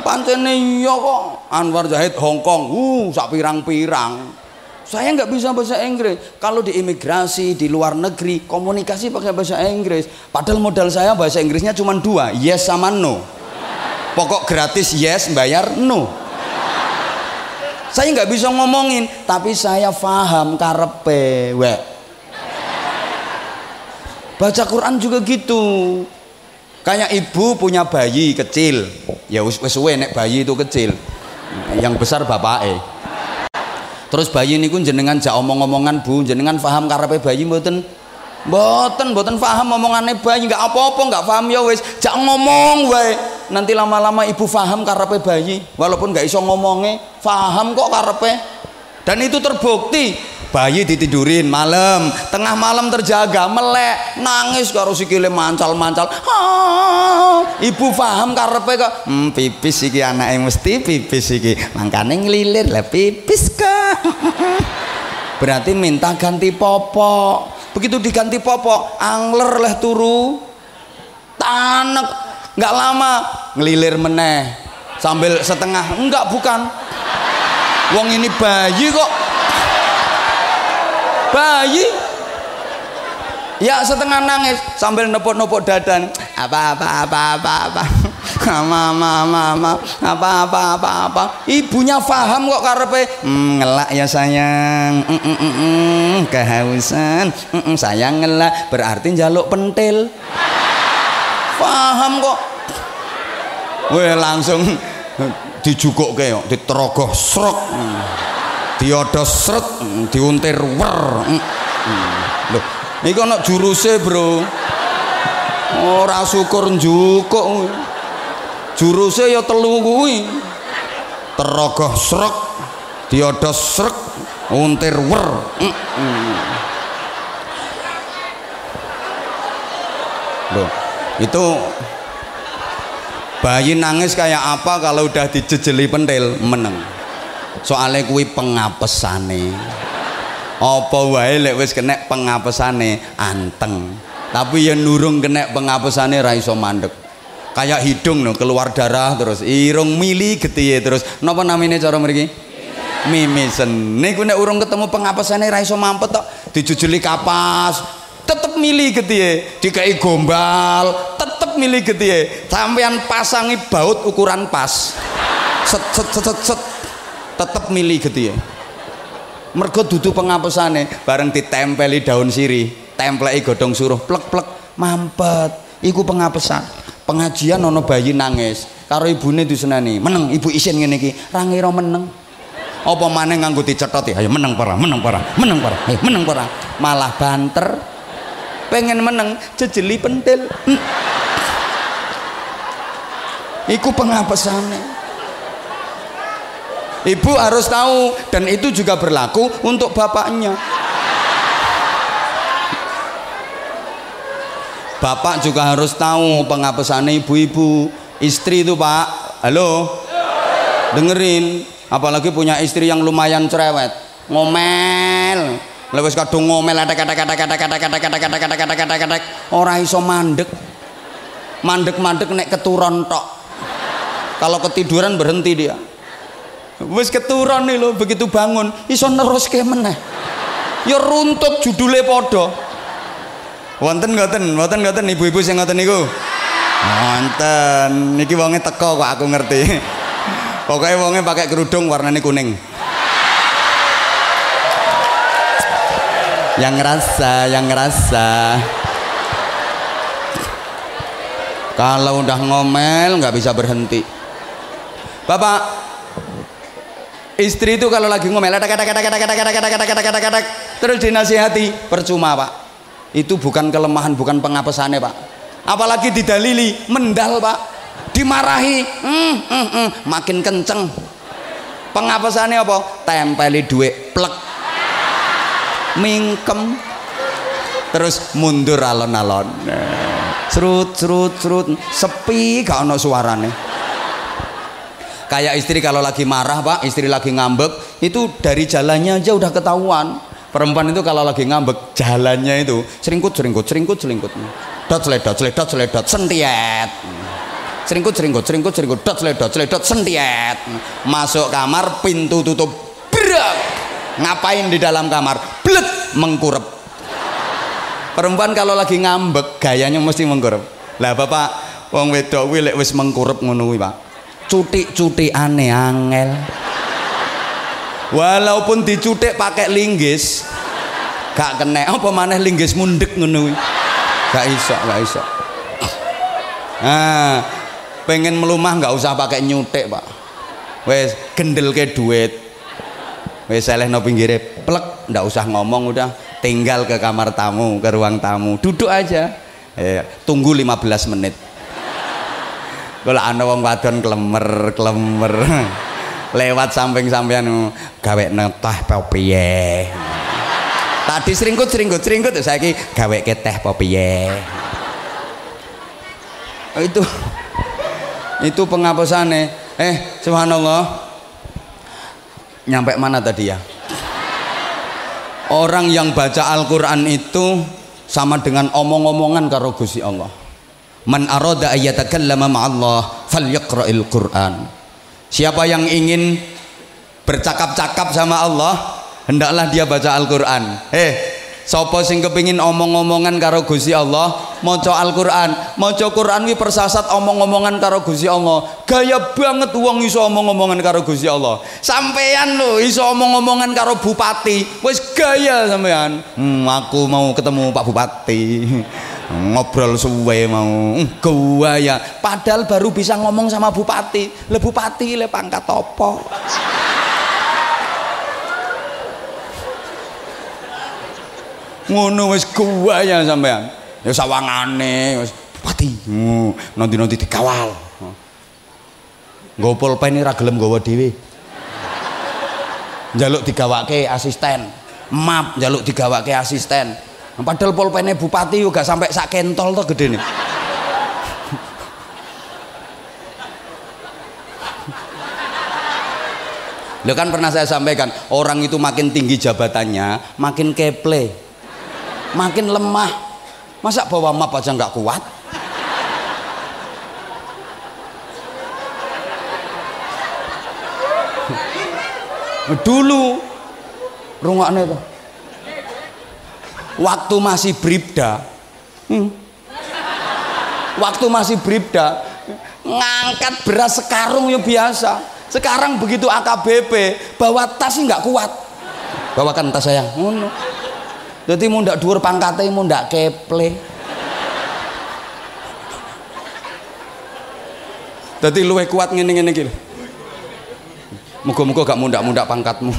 pancene iya kok Anwar Zahid Hong Kong uh sak pirang-pirang saya nggak bisa bahasa Inggris. Kalau di imigrasi di luar negeri komunikasi pakai bahasa Inggris. Padahal modal saya bahasa Inggrisnya cuma dua, yes sama no. Pokok gratis yes, bayar no. Saya nggak bisa ngomongin, tapi saya paham karepe we. Baca Quran juga gitu. Kayak ibu punya bayi kecil, ya wes nek bayi itu kecil. Yang besar bapak eh terus bayi niku jenengan jak omong-omongan Bu jenengan paham karepe bayi mboten Mboten, mboten paham omongannya bayi, nggak apa-apa, nggak paham ya wis, jak ngomong wae. Nanti lama-lama ibu paham karepe bayi, walaupun nggak iso ngomongnya, paham kok karepe. Dan itu terbukti. Bayi ditidurin malam, tengah malam terjaga, melek, nangis karo sikile mancal-mancal. ibu paham karepe kok, hmm, pipis iki anake mesti pipis iki. Mangkane ngelilir lah pipis kok. Berarti minta ganti popok. Begitu diganti popok angler leh turu. Tanek nggak lama ngelilir meneh. Sambil setengah enggak bukan. Wong ini bayi kok bayi. Ya setengah nangis sambil nepok-nepok dadan apa apa apa apa apa? Mama mama apa apa apa apa? Ibunya paham kok karepe. Mm, ngelak ya sayang. Mm, mm, mm, mm, kehausan. Mm, mm, sayang ngelak. Berarti jaluk pentil. Paham kok. Weh langsung dijukuk kayak diterogoh srok. mm. Diodos sret mm, diuntir wer. Mm, loh ini kok jurusnya bro. Ora syukur njukuk. Juruse ya telu kuwi. Terogoh srek diodos srek untir wer. Mm. Loh, itu bayi nangis kayak apa kalau udah dijejeli pentil? Meneng soalnya kuwi pengapesane. Apa wae lek wis kena pengapesane? Anteng. Tapi yang nurung kena pengapesane ra iso mandek. Kayak hidung no keluar darah terus irung mili getiye terus. Napa namanya cara mriki? Mimisen niku nek urung ketemu pengapesane ra iso mampet tok dijujuli kapas tetep mili getiye dikai gombal tetep mili getiye sampean pasangi baut ukuran pas. Set set set set, set. Tetep mili getiye mergo dudu pengapesane bareng ditempeli daun sirih templeki godong suruh plek plek mampet. Iku pengapesan. Pengajian ono bayi nangis karo ibune disenani meneng ibu isin ngene iki. Ra ngira meneng. Apa maneh nganggo dicethoti ayo meneng para meneng para meneng para ayo meneng para. Malah banter. Pengen meneng jejeli pentil. Hmm. iku pengapesane ibu harus tahu dan itu juga berlaku untuk bapaknya Bapak juga harus tahu pengapesannya ibu-ibu istri itu pak halo dengerin apalagi punya istri yang lumayan cerewet ngomel lewis kadung ngomel ada kata kata kata kata kata kata kata kata kata kata kata orang iso mandek mandek mandek nek keturun tok kalau ketiduran berhenti dia wis keturun nih lo begitu bangun iso nerus ke meneh. Ya runtut judulnya podo wonten ngoten wonten ngoten ibu-ibu sing ngoten niku? Wonten. Niki wonge teko kok aku ngerti. Pokoknya wonge pakai kerudung warnanya kuning. Yang ngerasa yang ngerasa. Kalau udah ngomel nggak bisa berhenti. Bapak istri itu kalau lagi ngomel ada kata kata kata kata kata kata kata kata kata kata terus dinasihati percuma pak. Itu bukan kelemahan bukan pengapesannya pak. Apalagi didalili mendal pak. Dimarahi mm, mm, mm, makin kenceng. Pengapesannya apa? Tempeli duit plek. Mingkem. Terus mundur alon-alon. Serut serut serut. Sepi gak ono suarane kayak istri kalau lagi marah pak istri lagi ngambek itu dari jalannya aja udah ketahuan. Perempuan itu kalau lagi ngambek jalannya itu seringkut seringkut seringkut seringkut. Dot seledot seledot seledot sentiet. Seringkut seringkut seringkut seringkut. Dot seledot seledot sentiet. Masuk kamar pintu tutup berak ngapain di dalam kamar? Blek mengkurep. Perempuan kalau lagi ngambek gayanya mesti mengkurep. Lah bapak wong wedok kuwi wis mengkurep ngono Pak cutik-cutik aneh angel. Walaupun dicutik pakai linggis gak kena. Apa maneh linggis mundek ngono gak iso gak iso. Nah pengen melumah nggak usah pakai nyutik pak. Wes gendel ke duit. Wis no pinggire plek ndak usah ngomong udah. Tinggal ke kamar tamu ke ruang tamu. Duduk aja. Eh, tunggu 15 menit kalau ana wong wadon klemer klemer. Lewat samping sampean gawe teh piye? Tadi seringkut seringkut seringkut saiki gawe ke teh piye? Oh, itu itu penghapusannya eh subhanallah. Nyampe mana tadi ya? Orang yang baca Al-Quran itu sama dengan omong-omongan karo Gusti Allah man arada ayyatakallama ma'allah falyaqra'il Qur'an siapa yang ingin bercakap-cakap sama Allah hendaklah dia baca Al-Quran eh Sopo sing kepingin omong-omongan karo Gusti Allah, maca Al-Qur'an. Maca Qur'an wi persasat omong-omongan karo Gusti Allah. Gaya banget wong iso omong-omongan karo Gusti Allah. Sampean lho iso omong-omongan karo bupati. Wis gaya sampean. Hmm, aku mau ketemu Pak Bupati. ngobrol suwe mau. Hmm, gaya padahal baru bisa ngomong sama bupati. Le bupati le pangkat topo? Ngono wis ya sampean. Ya sawangane wis. Pati hmm, nanti-nanti dikawal. Nggo pulpen ra gelem nggawa dhewe. Njaluk digawake asisten. Map njaluk digawake asisten padahal pulpene bupati juga sampai sak kentol to gedene Lo kan pernah saya sampaikan, orang itu makin tinggi jabatannya, makin keple makin lemah. Masa bawa map aja nggak kuat? Dulu rungokne tuh waktu masih bribda hmm. waktu masih bribda ngangkat beras sekarung ya biasa sekarang begitu AKBP bawa tas nggak kuat bawakan tas saya oh, no. Jadi mau ndak dhuwur pangkate mau ndak keple. Jadi luwe kuat ngene-ngene iki. Muga-muga gak mundak-mundak pangkatmu.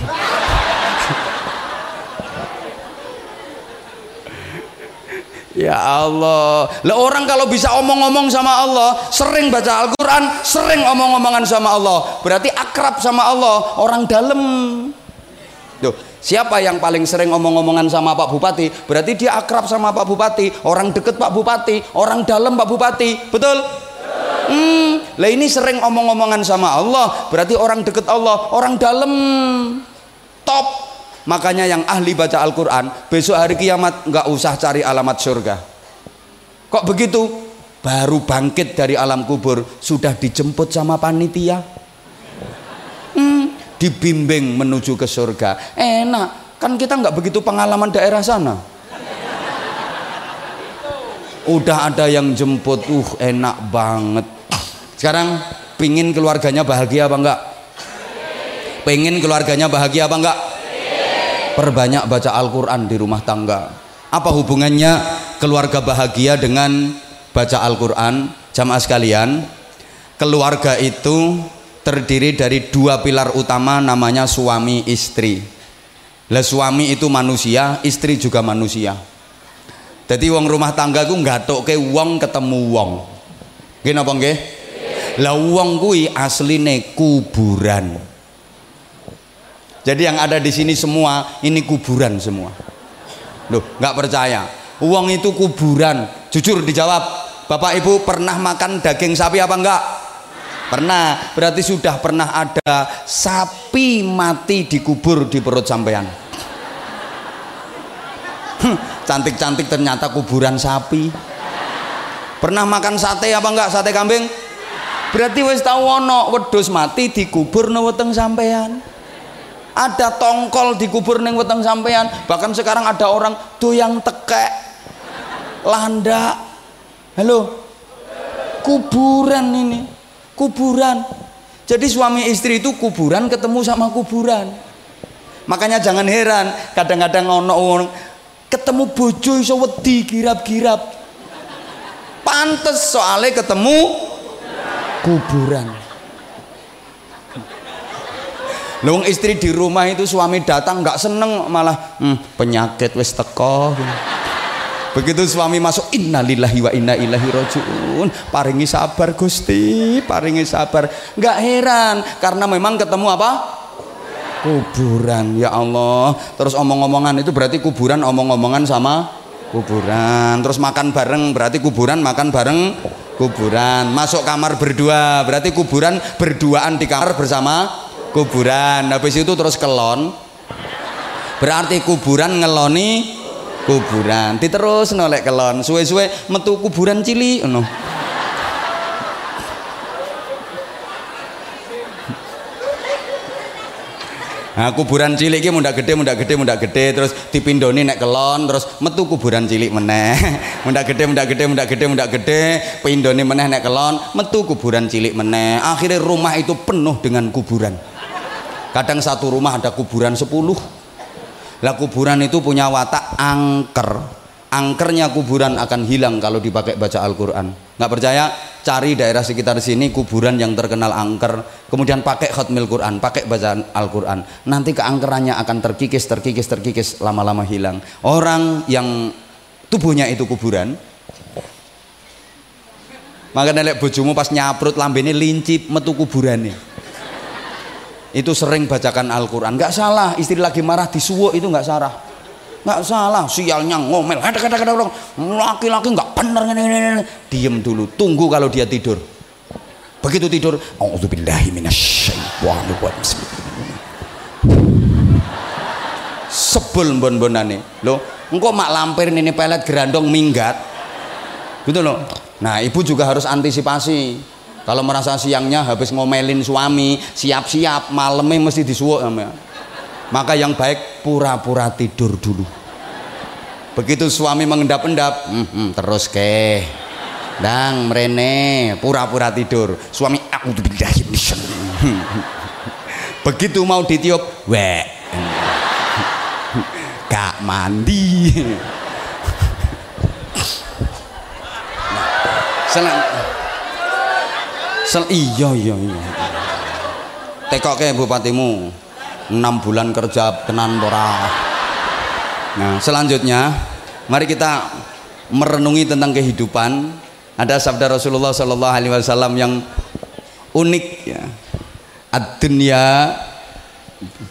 Ya Allah. Lah orang kalau bisa omong-omong sama Allah, sering baca Al-Qur'an, sering omong-omongan sama Allah, berarti akrab sama Allah, orang dalam. Tuh, Siapa yang paling sering omong-omongan sama Pak Bupati? Berarti dia akrab sama Pak Bupati, orang deket Pak Bupati, orang dalam Pak Bupati. Betul? Hmm, lah ini sering omong-omongan sama Allah, berarti orang deket Allah, orang dalam. Top. Makanya yang ahli baca Al-Qur'an, besok hari kiamat nggak usah cari alamat surga. Kok begitu? Baru bangkit dari alam kubur sudah dijemput sama panitia. Dibimbing menuju ke surga. Enak kan kita nggak begitu pengalaman daerah sana. Udah ada yang jemput uh enak banget. Sekarang pingin keluarganya bahagia apa enggak pengen keluarganya bahagia apa enggak perbanyak baca Al-Quran di rumah tangga. Apa hubungannya keluarga bahagia dengan baca Al-Quran? Jamaah sekalian keluarga itu terdiri dari dua pilar utama namanya suami istri. Lah suami itu manusia istri juga manusia. Jadi wong rumah tangga ku ke wong ketemu wong. Gini apa nggih? Lah wong kui asline kuburan jadi yang ada di sini semua ini kuburan semua loh nggak percaya uang itu kuburan jujur dijawab bapak ibu pernah makan daging sapi apa enggak Pernah, berarti sudah pernah ada sapi mati dikubur di perut sampean. Cantik-cantik ternyata kuburan sapi. Pernah makan sate apa enggak? Sate kambing? Berarti wis tahu ono wedhus mati dikubur nang weteng sampean. Ada tongkol dikubur nang weteng sampean. Bahkan sekarang ada orang tuh yang tekek landa. Halo. Kuburan ini kuburan jadi suami istri itu kuburan ketemu sama kuburan makanya jangan heran kadang-kadang ono orang ketemu bojo iso wedi girap-girap pantes soalnya ketemu kuburan Lung istri di rumah itu suami datang nggak seneng malah hmm, penyakit wis teko. Begitu suami masuk innalillahi wa inna ilaihi rajiun. Paringi sabar Gusti, paringi sabar. Nggak heran karena memang ketemu apa? Kuburan. Ya Allah. Terus omong-omongan itu berarti kuburan omong-omongan sama kuburan. Terus makan bareng berarti kuburan makan bareng kuburan. Masuk kamar berdua berarti kuburan berduaan di kamar bersama kuburan. Habis itu terus kelon. Berarti kuburan ngeloni kuburan. Diterus nolek kelon. Suwe-suwe metu kuburan cili no. Nah, kuburan cilik iki mundak gede, mundak gede, mundak gede terus dipindoni nek kelon terus metu kuburan cilik meneh. mundak gede, mundak gede, mundak gede, mundak gede, pindoni meneh nek kelon, metu kuburan cilik meneh. Akhirnya rumah itu penuh dengan kuburan kadang satu rumah ada kuburan sepuluh. Lah kuburan itu punya watak angker. Angkernya kuburan akan hilang kalau dipakai baca Al-Quran. Nggak percaya? Cari daerah sekitar sini kuburan yang terkenal angker. Kemudian pakai khutmil Quran pakai bacaan Al-Quran. Nanti keangkerannya akan terkikis terkikis terkikis lama-lama hilang. Orang yang tubuhnya itu kuburan maka nelek bojomu pas nyaprut lambene lincip metu kuburannya itu sering bacakan Al-Quran. Nggak salah istri lagi marah disuwuk itu nggak salah. Nggak salah sialnya ngomel. Laki-laki nggak benar diem dulu tunggu kalau dia tidur. Begitu tidur sebel bon-bonane lo engkau mak lampir ini pelet gerandong minggat? Gitu loh. Nah ibu juga harus antisipasi kalau merasa siangnya habis ngomelin suami siap-siap malamnya mesti disuwuk maka yang baik pura-pura tidur dulu. Begitu suami mengendap-endap hmm, terus ke dang merene pura-pura tidur. Suami aku begitu mau ditiup wek. Gak mandi. Nah, Sel iya iya iya. Tekoke bupatimu. 6 bulan kerja tenan ora. Nah, selanjutnya mari kita merenungi tentang kehidupan. Ada sabda Rasulullah sallallahu alaihi wasallam yang unik ya. Ad-dunya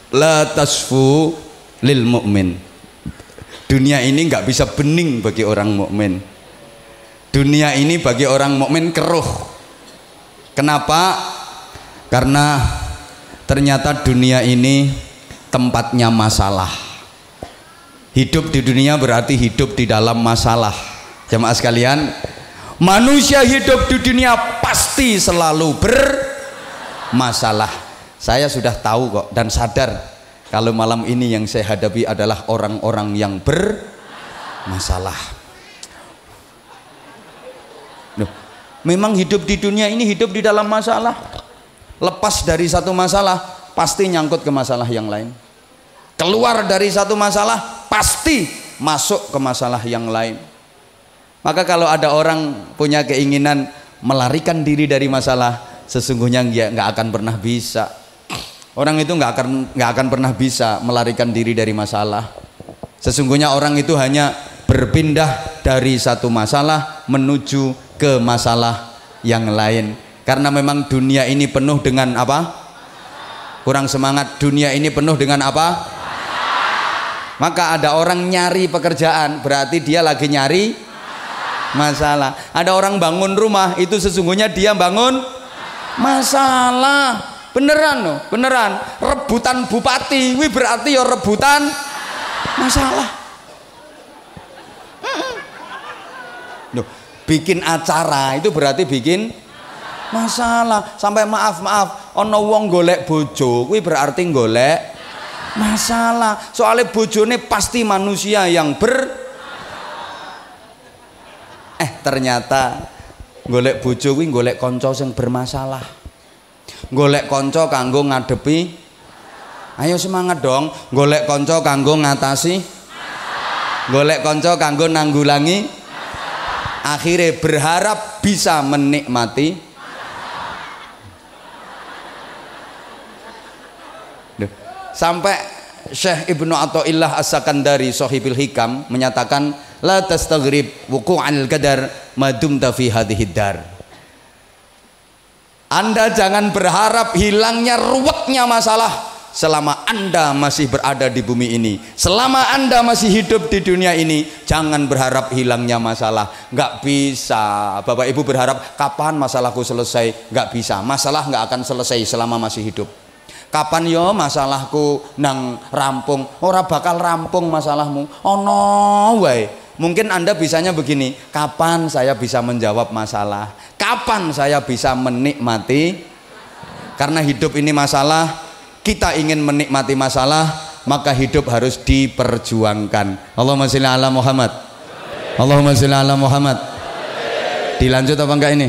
la tasfu lil mu'min. Dunia ini nggak bisa bening bagi orang mukmin. Dunia ini bagi orang mukmin keruh Kenapa? Karena ternyata dunia ini tempatnya masalah. Hidup di dunia berarti hidup di dalam masalah. Jemaah sekalian, manusia hidup di dunia pasti selalu bermasalah. Saya sudah tahu kok dan sadar kalau malam ini yang saya hadapi adalah orang-orang yang bermasalah. Memang hidup di dunia ini hidup di dalam masalah. Lepas dari satu masalah pasti nyangkut ke masalah yang lain. Keluar dari satu masalah pasti masuk ke masalah yang lain. Maka kalau ada orang punya keinginan melarikan diri dari masalah sesungguhnya dia nggak akan pernah bisa. Orang itu nggak akan nggak akan pernah bisa melarikan diri dari masalah. Sesungguhnya orang itu hanya berpindah dari satu masalah menuju ke masalah yang lain. Karena memang dunia ini penuh dengan apa? Kurang semangat. Dunia ini penuh dengan apa? Maka ada orang nyari pekerjaan berarti dia lagi nyari masalah. Ada orang bangun rumah itu sesungguhnya dia bangun masalah. Beneran loh beneran. Rebutan bupati wih berarti ya rebutan masalah loh bikin acara itu berarti bikin masalah. Sampai maaf maaf ono wong golek bojo kuwi berarti golek masalah. Soalnya bojone pasti manusia yang ber eh ternyata golek bojo kuwi golek konco yang bermasalah. Golek konco kanggo ngadepi ayo semangat dong. Golek konco kanggo ngatasi golek konco kanggo nanggulangi akhirnya berharap bisa menikmati. Duh. sampai Syekh Ibnu Athaillah As-Sakandari Sohibil Hikam menyatakan la tastaghrib wuqu'al qadar madumta fi hadhihi dar. Anda jangan berharap hilangnya ruwetnya masalah selama Anda masih berada di bumi ini. Selama Anda masih hidup di dunia ini, jangan berharap hilangnya masalah. Nggak bisa. Bapak Ibu berharap kapan masalahku selesai? Nggak bisa. Masalah nggak akan selesai selama masih hidup. Kapan yo masalahku nang rampung? Ora bakal rampung masalahmu. Oh no way Mungkin Anda bisanya begini, kapan saya bisa menjawab masalah? Kapan saya bisa menikmati? Karena hidup ini masalah, kita ingin menikmati masalah, maka hidup harus diperjuangkan. Allahumma sholli ala Muhammad. Allahumma sholli ala Muhammad. Dilanjut apa enggak ini?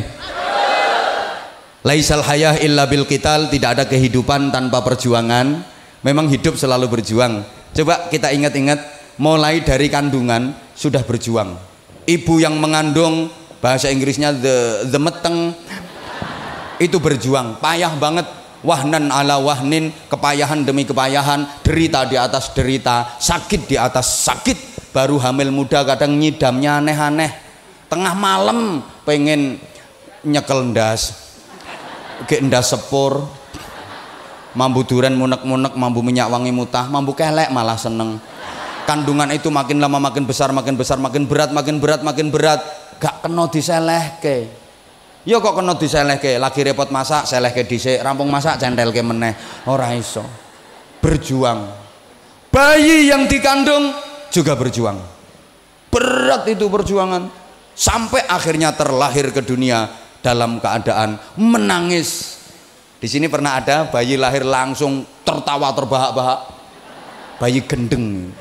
Laisal hayah illa bil qital, tidak ada kehidupan tanpa perjuangan. Memang hidup selalu berjuang. Coba kita ingat-ingat mulai dari kandungan sudah berjuang ibu yang mengandung bahasa Inggrisnya the, the meteng itu berjuang payah banget wahnan ala wahnin kepayahan demi kepayahan derita di atas derita sakit di atas sakit. Baru hamil muda kadang nyidamnya aneh-aneh. Tengah malam pengen nyekel ndas ke ndas sepur. Mambu duren munek-munek mambu minyak wangi mutah mambu kelek malah seneng. Kandungan itu makin lama makin besar makin besar makin berat makin berat makin berat. Gak kena diselehke ya kok kena diselehke lagi repot masak selehke dhisik rampung masak centelke meneh. Ora iso. Berjuang. Bayi yang dikandung juga berjuang. Berat itu perjuangan. Sampai akhirnya terlahir ke dunia dalam keadaan menangis. Di sini pernah ada bayi lahir langsung tertawa terbahak-bahak. Bayi gendeng.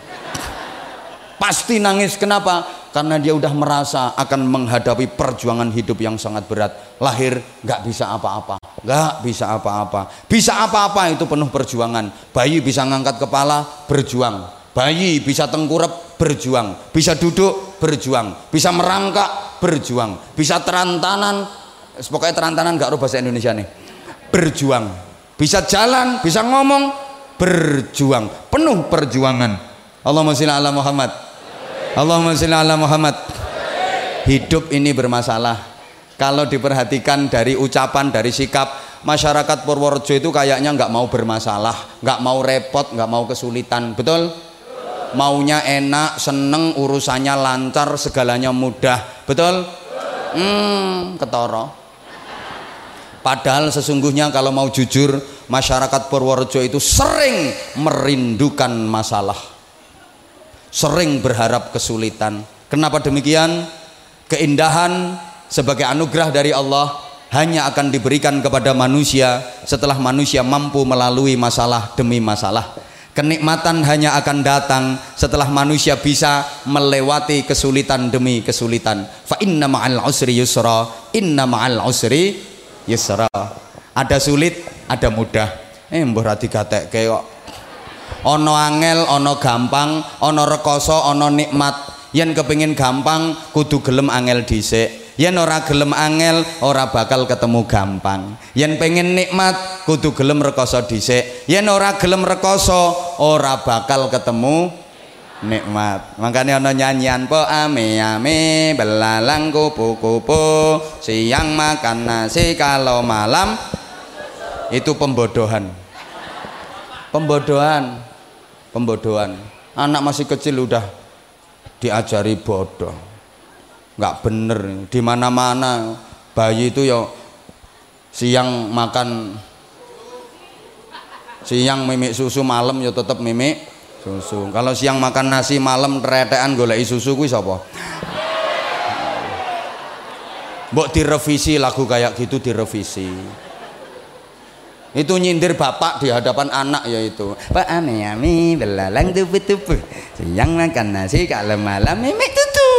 Pasti nangis. Kenapa karena dia udah merasa akan menghadapi perjuangan hidup yang sangat berat. Lahir nggak bisa apa-apa. Nggak bisa apa-apa. Bisa apa-apa itu penuh perjuangan. Bayi bisa ngangkat kepala berjuang. Bayi bisa tengkurap berjuang. Bisa duduk berjuang. Bisa merangkak berjuang. Bisa terantanan pokoknya terantanan nggak rubah bahasa Indonesia nih. Berjuang. Bisa jalan bisa ngomong berjuang. Penuh perjuangan. Allahumma sholli ala Muhammad Allahumma sholli ala Muhammad. Hidup ini bermasalah. Kalau diperhatikan dari ucapan dari sikap masyarakat Purworejo itu kayaknya nggak mau bermasalah nggak mau repot nggak mau kesulitan. Betul? Maunya enak seneng urusannya lancar segalanya mudah. Betul? Hmm ketoro. Padahal sesungguhnya kalau mau jujur masyarakat Purworejo itu sering merindukan masalah sering berharap kesulitan. Kenapa demikian? Keindahan sebagai anugerah dari Allah hanya akan diberikan kepada manusia setelah manusia mampu melalui masalah demi masalah. Kenikmatan hanya akan datang setelah manusia bisa melewati kesulitan demi kesulitan. Fa inna ma'al usri yusra, inna ma'al usri yusra. Ada sulit, ada mudah. Eh mbah ra kok ono angel ono gampang ono rekoso ono nikmat. Yen kepingin gampang kudu gelem angel dhisik. Yen ora gelem angel ora bakal ketemu gampang. Yen pengen nikmat kudu gelem rekoso dhisik. Yen ora gelem rekoso ora bakal ketemu nikmat. Makanya ono nyanyian po ame ame belalang kupu kupu siang makan nasi kalau malam. Itu pembodohan pembodohan. Pembodohan. Anak masih kecil udah diajari bodoh. Nggak bener. Di mana mana bayi itu ya siang makan. Siang mimik susu malam ya tetap mimik susu. Kalau siang makan nasi malam teretean golek susu kuwi sapa? Mbok direvisi lagu kayak gitu direvisi itu nyindir bapak di hadapan anak yaitu Pak ame ame belalang tubuh tubuh siang makan nasi kalau malam memek tutu.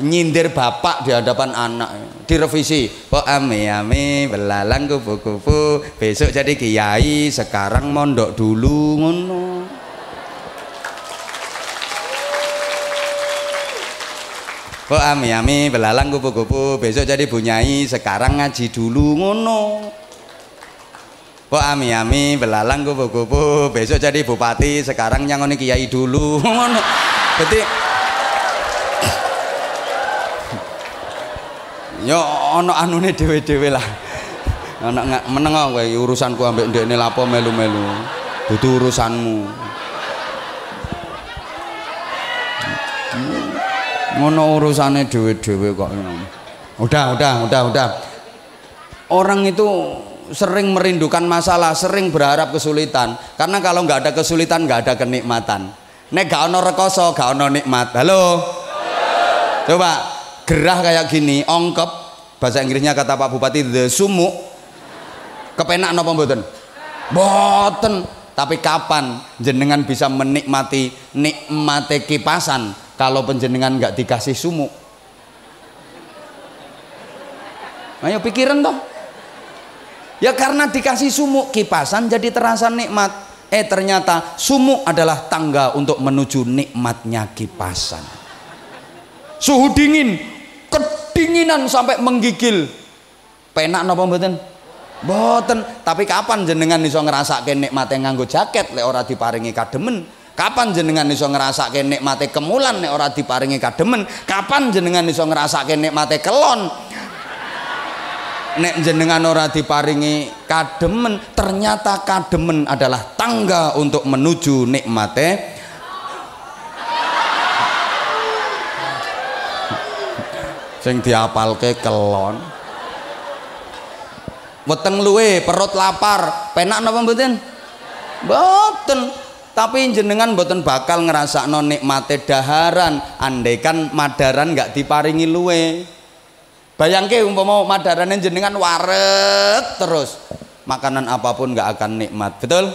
Nyindir bapak di hadapan anak. Direvisi Pak ame ame belalang kupu-kupu. Besok jadi kiai sekarang mondok dulu ngono kok ami-ami belalang kupu-kupu besok jadi bunyai sekarang ngaji dulu ngono Wah ami ami belalang kupu-kupu besok jadi bupati sekarang nyangoni kiai dulu ngono. Berarti Yo ana anune dhewe-dhewe lah. Ana meneng kowe urusanku ambek ndekne lapo melu-melu. Dudu urusanmu. Ngono urusane dhewe-dhewe kok. Udah, udah, udah, udah. Orang itu sering merindukan masalah, sering berharap kesulitan. Karena kalau nggak ada kesulitan, nggak ada kenikmatan. Nek gak ono rekoso, gak ono nikmat. Halo? Coba gerah kayak gini, ongkep. Bahasa Inggrisnya kata Pak Bupati the sumuk. Kepenak nopo mboten? Mboten. Tapi kapan jenengan bisa menikmati nikmati kipasan kalau penjenengan nggak dikasih sumuk? Ayo pikiran toh. Ya karena dikasih sumuk kipasan jadi terasa nikmat. Eh ternyata sumuk adalah tangga untuk menuju nikmatnya kipasan. Suhu dingin, kedinginan sampai menggigil. Penak napa mboten? Mboten. Tapi kapan jenengan iso ngrasake nikmate nganggo jaket lek ora diparingi kademen? Kapan jenengan iso ngrasake nikmate kemulan nek ora diparingi kademen? Kapan jenengan iso ngrasake nikmate kelon? Nek jenengan ora diparingi kademen ternyata kademen adalah tangga untuk menuju nikmate. Sing diapalke kelon. Weteng luwe perut lapar. Penak napa mboten? Mboten tapi jenengan mboten bakal ngrasakno nikmate daharan andaikan madaran nggak diparingi luwe Bayangke umpama madarane jenengan warek terus. Makanan apa pun nggak akan nikmat. Betul?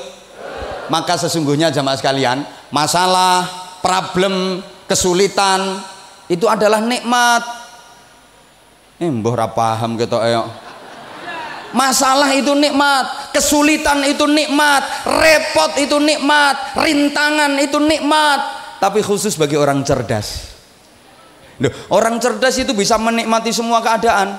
Maka sesungguhnya jamaah sekalian, masalah, problem, kesulitan itu adalah nikmat. Eh, mbah paham gitu ayo. Masalah itu nikmat, kesulitan itu nikmat, repot itu nikmat, rintangan itu nikmat, tapi khusus bagi orang cerdas. Loh, orang cerdas itu bisa menikmati semua keadaan.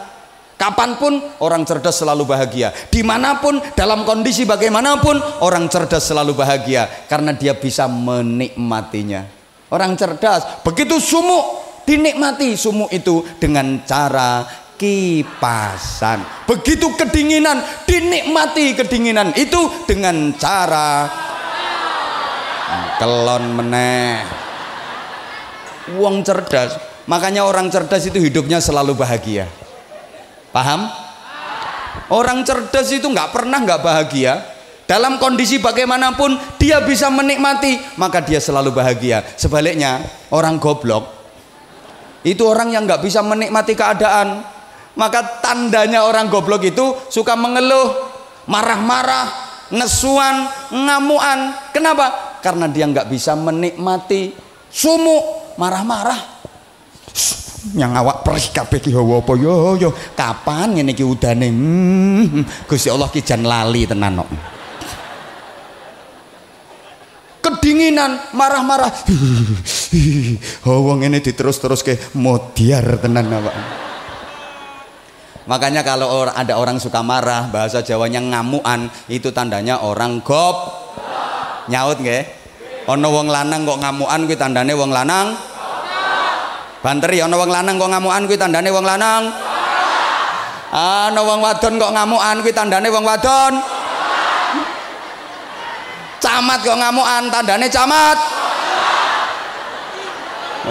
Kapan pun orang cerdas selalu bahagia. Di mana pun, dalam kondisi bagaimanapun, orang cerdas selalu bahagia karena dia bisa menikmatinya. Orang cerdas begitu sumuk dinikmati sumuk itu dengan cara kipasan. Begitu kedinginan dinikmati kedinginan itu dengan cara kelon meneh. Uang cerdas Makanya orang cerdas itu hidupnya selalu bahagia. Paham? Orang cerdas itu nggak pernah nggak bahagia. Dalam kondisi bagaimanapun dia bisa menikmati, maka dia selalu bahagia. Sebaliknya, orang goblok itu orang yang nggak bisa menikmati keadaan. Maka tandanya orang goblok itu suka mengeluh, marah-marah, nesuan, ngamuan. Kenapa? Karena dia nggak bisa menikmati sumuk, marah-marah. Yang awak perih kabeh ki hawa apa? Yo yo. Kapan ngene iki udane? Hmm, Gusti Allah ki jan lali tenan kok. Kedinginan marah-marah. Hawa ngene diterus-terus ke modiar tenan awak makanya kalau ada orang suka marah bahasa Jawanya ngamuan itu tandanya orang gop nyaut nggih ana wong lanang kok ngamuan kuwi tandane wong lanang Banteri ana wong lanang kok ngamukan kuwi tandane wong lanang. Ana wong wadon kok ngamukan kuwi tandane wong wadon. Camat kok ngamukan tandane camat.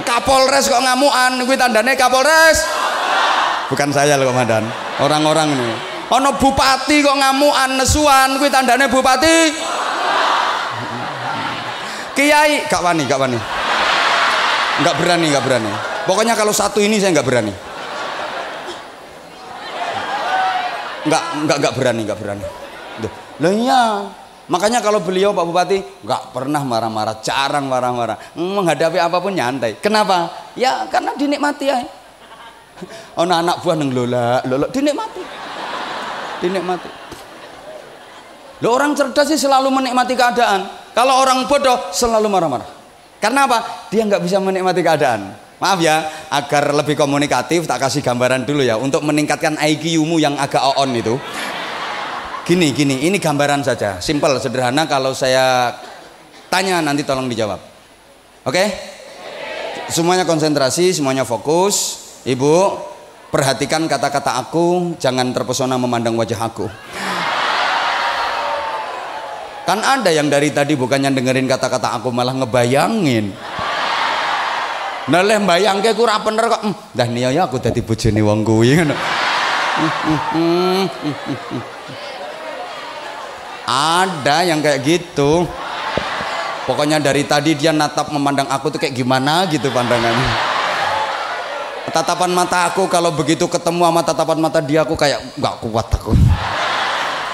Kapolres kok ngamukan kuwi tandane Kapolres. Bukan saya loh Komandan. Orang-orang ini. Ana bupati kok ngamukan nesuan kuwi tandane bupati. Kiai gak wani, gak wani. Enggak berani, enggak berani. Pokoknya kalau satu ini saya nggak berani. Nggak, nggak, nggak berani, nggak berani. Loh iya, makanya kalau beliau Pak Bupati nggak pernah marah-marah, jarang marah-marah, menghadapi apa pun nyantai. Kenapa? Ya karena dinikmati ya. Oh, anak buah neng lola, lola dinikmati, dinikmati. Lo orang cerdas sih selalu menikmati keadaan. Kalau orang bodoh selalu marah-marah. Karena apa? Dia nggak bisa menikmati keadaan. Maaf ya, agar lebih komunikatif tak kasih gambaran dulu ya untuk meningkatkan IQ-mu yang agak on itu. Gini, gini, ini gambaran saja, simple, sederhana. Kalau saya tanya nanti tolong dijawab. Oke? Semuanya konsentrasi, semuanya fokus. Ibu, perhatikan kata-kata aku, jangan terpesona memandang wajah aku. Kan ada yang dari tadi bukannya dengerin kata-kata aku malah ngebayangin. Nah leh bayangke ku ora bener kok. Dah niya ya aku dadi bojone wong kuwi ada yang kayak gitu pokoknya dari tadi dia natap memandang aku tuh kayak gimana gitu pandangannya tatapan mata aku kalau begitu ketemu sama tatapan mata dia aku kayak nggak kuat aku.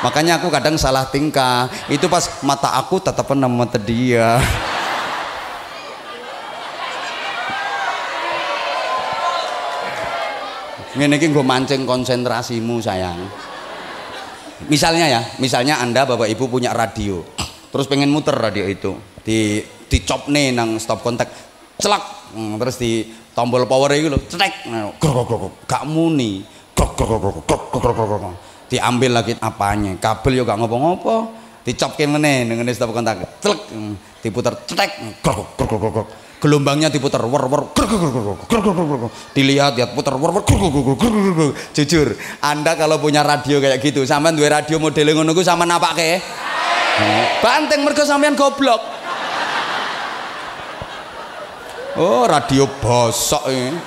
Makanya aku kadang salah tingkah. Itu pas mata aku tatapan sama mata dia. Ini gue mancing konsentrasimu sayang. Misalnya ya misalnya anda bapak ibu punya radio terus pengen muter radio itu di dicop nih nang stop kontak celak hmm, terus di tombol power itu loh cetek gak muni diambil lagi apanya kabel yo gak ngopo-ngopo dicop ke mana dengan stop kontak celak hmm, diputar cetek gelombangnya diputar war war dilihat lihat putar war war jujur anda kalau punya radio kayak gitu sama dua radio model ngono ku sama napak ke banteng mereka sampean goblok oh radio bosok ini.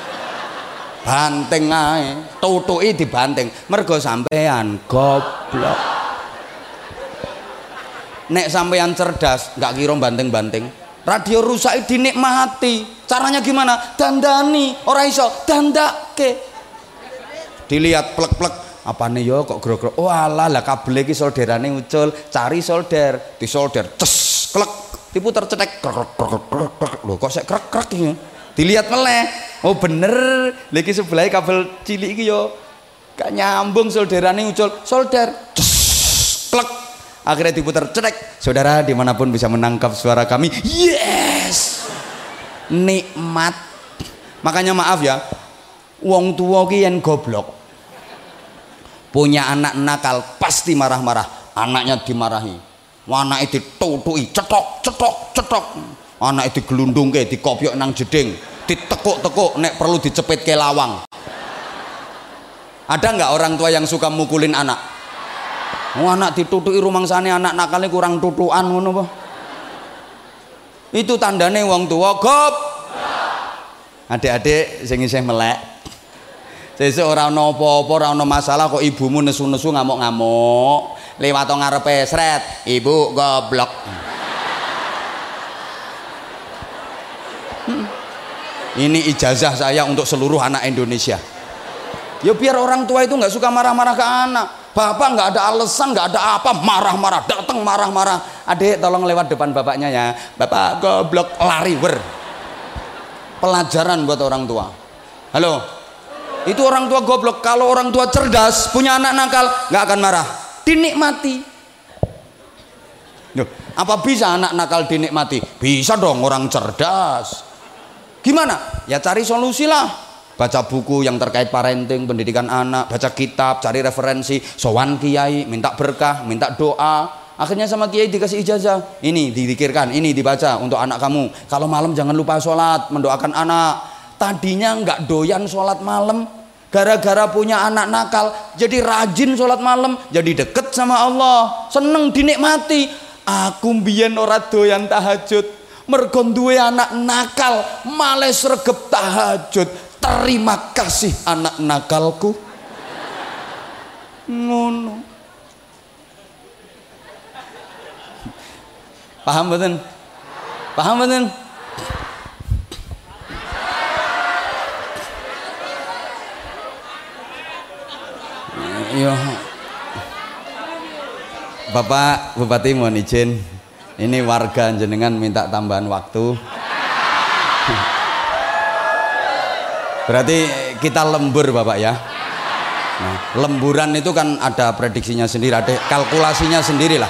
Banteng ae. Tutuki dibanteng mergo sampean goblok. Nek sampean cerdas nggak kira banteng-banteng radio rusak dinikmati. Caranya gimana? Dandani. Orang iso dandake dilihat plek-plek apa nih yo kok gro-gro? Oh alah lah kabel lagi solderannya ucul. Cari solder. Di solder ces klek diputar cetek loh kok saya krek krek ini dilihat meleh. Oh bener. Lagi sebelah kabel cilik iki yo. Gak nyambung solderannya ucul. Solder. Klek akhirnya diputar cetek. Saudara di mana pun bisa menangkap suara kami. Yes! Nikmat. Makanya maaf ya. Wong tua ki yang goblok. Punya anak nakal pasti marah-marah. Anaknya dimarahi anak itu tutui cetok cetok cetok anak itu gelundung ke dikopiok nang jeding ditekuk-tekuk nek perlu dicepit ke lawang ada nggak orang tua yang suka mukulin anak Oh, anak ditutuki rumangsane anak nakalnya kurang tutukan ngono apa? Itu tandane wong tua gop. Adik-adik sing isih melek. Sesuk ora ana apa-apa, ora ana masalah kok ibumu nesu-nesu ngamuk-ngamuk. Lewat ngarepe sret, ibu goblok. Hmm. Ini ijazah saya untuk seluruh anak Indonesia. Ya biar orang tua itu nggak suka marah-marah ke anak Bapak nggak ada alasan, nggak ada apa, marah-marah, datang marah-marah. Adik tolong lewat depan bapaknya ya. Bapak goblok lari ber. Pelajaran buat orang tua. Halo. Itu orang tua goblok. Kalau orang tua cerdas, punya anak nakal, nggak akan marah. Dinikmati. Loh, apa bisa anak nakal dinikmati? Bisa dong orang cerdas. Gimana? Ya cari solusi lah baca buku yang terkait parenting, pendidikan anak, baca kitab, cari referensi, sowan kiai, minta berkah, minta doa. Akhirnya sama kiai dikasih ijazah. Ini didikirkan, ini dibaca untuk anak kamu. Kalau malam jangan lupa sholat, mendoakan anak. Tadinya nggak doyan sholat malam, gara-gara punya anak nakal, jadi rajin sholat malam, jadi deket sama Allah, seneng dinikmati. Aku mbiyen ora doyan tahajud, mergo anak nakal, males regep tahajud. Terima kasih anak nakalku. Ngono. Paham betul paham betul Iya. Bapak Bupati mohon izin ini warga jenengan minta tambahan waktu Berarti kita lembur Bapak ya. Nah, lemburan itu kan ada prediksinya sendiri, ada kalkulasinya sendiri lah.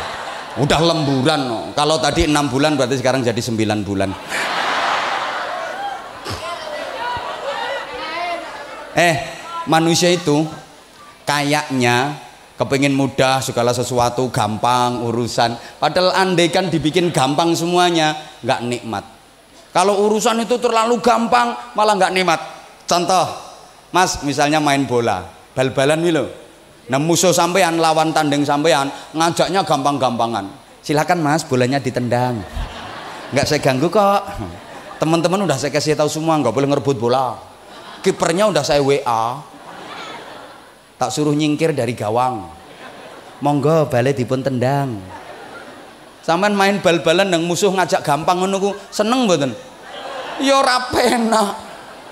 Udah lemburan. Kalau tadi enam bulan berarti sekarang jadi sembilan bulan. Eh, manusia itu kayaknya kepingin mudah segala sesuatu gampang urusan. Padahal andai kan dibikin gampang semuanya nggak nikmat. Kalau urusan itu terlalu gampang malah nggak nikmat. Contoh mas misalnya main bola. Bal-balan gitu nah musuh sampean lawan tanding sampean ngajaknya gampang-gampangan. Silakan mas bolanya ditendang. Nggak saya ganggu kok. Teman-teman udah saya kasih tahu semua nggak boleh ngerebut bola. Kipernya udah saya WA tak suruh nyingkir dari gawang. Monggo balik dipun tendang. Sampean main bal-balan dan musuh ngajak gampang ngono seneng mboten? Ya ora penak.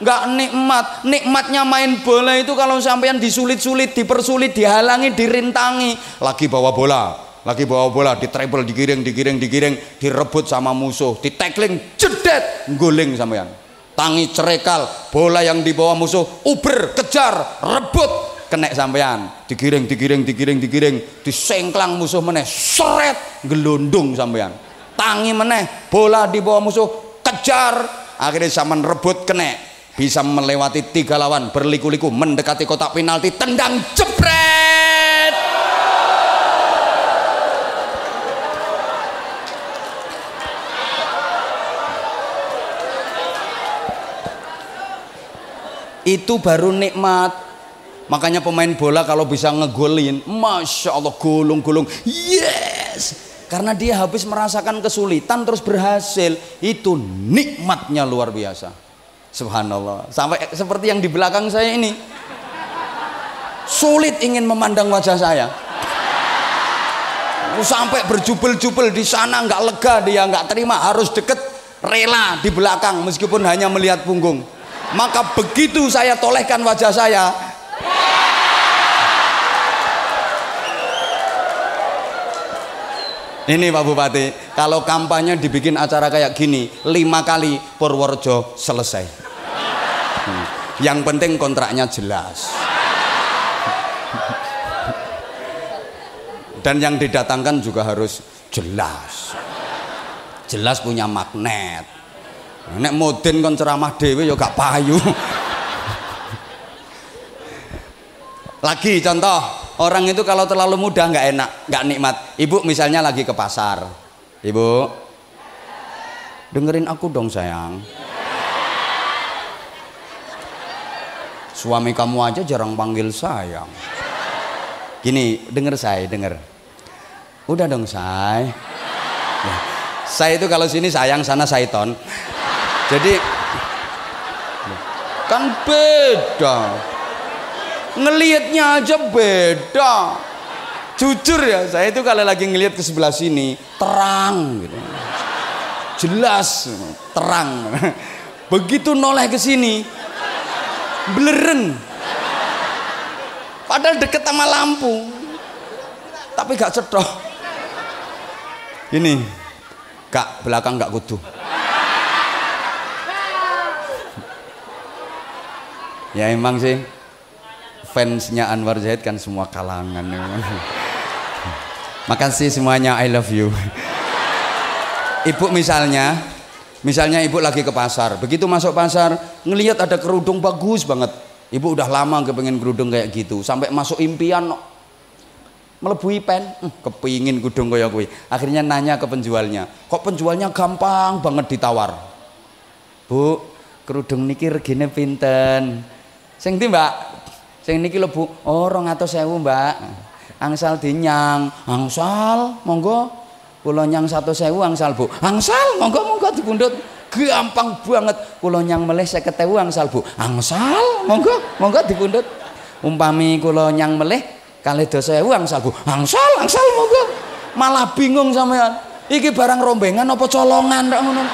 Nggak nikmat. Nikmatnya main bola itu kalau sampean disulit-sulit dipersulit dihalangi dirintangi. Lagi bawa bola. Lagi bawa bola di treble digiring digiring digiring direbut sama musuh di tackling jedet guling sampean. Tangi cerekal bola yang dibawa musuh uber kejar rebut kena sampean. Digiring digiring digiring digiring. Disengklang musuh meneh. Seret gelundung sampean. Tangi meneh bola di bawah musuh kejar. Akhirnya zaman rebut kena. Bisa melewati tiga lawan berliku-liku mendekati kotak penalti tendang jebret! Itu baru nikmat Makanya pemain bola kalau bisa ngegolin, masya Allah gulung-gulung, yes. Karena dia habis merasakan kesulitan terus berhasil, itu nikmatnya luar biasa. Subhanallah. Sampai seperti yang di belakang saya ini, sulit ingin memandang wajah saya. Sampai berjubel-jubel di sana nggak lega dia nggak terima harus deket rela di belakang meskipun hanya melihat punggung. Maka begitu saya tolehkan wajah saya, Ini Pak Bupati, kalau kampanye dibikin acara kayak gini, lima kali Purworejo selesai. Hmm. Yang penting kontraknya jelas. Dan yang didatangkan juga harus jelas. Jelas punya magnet. Nek modin kon ceramah dewe ya gak payu. Lagi contoh, orang itu kalau terlalu mudah nggak enak, nggak nikmat. Ibu misalnya lagi ke pasar, ibu, dengerin aku dong sayang. Suami kamu aja jarang panggil sayang. Gini, denger saya, denger. Udah dong say. Ya. Saya itu kalau sini sayang, sana sayton. Jadi kan beda ngelihatnya aja beda. Jujur ya saya itu kalau lagi ngelihat ke sebelah sini terang gitu. Jelas terang. Begitu noleh ke sini bleren. Padahal deket sama lampu. Tapi gak cetok ini kak belakang gak kudu. Ya emang sih fansnya Anwar Zahid kan semua kalangan. Makasih semuanya I love you. Ibu misalnya misalnya ibu lagi ke pasar. Begitu masuk pasar ngelihat ada kerudung bagus banget. Ibu udah lama kepengen kerudung kayak gitu. Sampai masuk impian melebui pen hmm, kepingin kerudung kayak gue akhirnya nanya ke penjualnya kok penjualnya gampang banget ditawar? Bu kerudung niki regine pinten? Sing mbak sing niki lho Bu. Oh 200.000 Mbak. Angsal dinyang. Angsal monggo. Kula nyang 100.000 angsal Bu. Angsal monggo monggo dipundhut. Gampang banget. Kula nyang melih 50.000 angsal Bu. Angsal monggo monggo dipundhut. Umpami kula nyang melih kalih dosa angsal Bu. Angsal angsal monggo. Malah bingung sampean iki barang rombengan apa colongan ngono.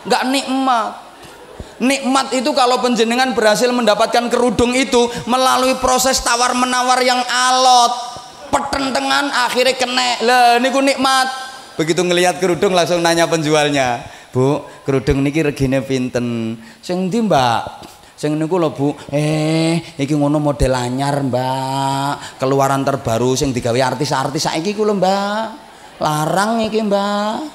Nggak nikmat nikmat itu kalau penjenengan berhasil mendapatkan kerudung itu melalui proses tawar menawar yang alot. Pertentangan akhirnya kena. Lah niku nikmat. Begitu ngelihat kerudung langsung nanya penjualnya bu kerudung niki regine pinten? Sing ndi mbak? Sing niku lho Bu. Eh iki ngono model anyar mbak. Keluaran terbaru sing digawe artis-artis saiki ku lho mbak. Larang iki mbak.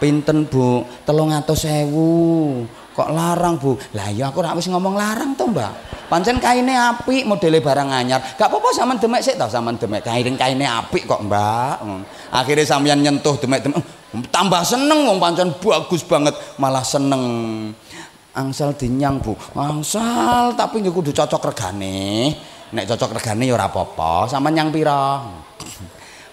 Pinten Bu? Telung atus sewu kok larang bu? Lah ya aku rak wis ngomong larang tuh mbak. Pancen kaine apik modele barang anyar. Gak apa-apa sampean demek sik ta sampean demek. Kain kaine apik kok mbak. Akhirnya sampean nyentuh demek-demek tambah seneng wong pancen bagus banget. Malah seneng. Angsal dinyang bu. Angsal tapi nggak kudu cocok regane. Nek cocok regane ya ora apa-apa. Nyang pira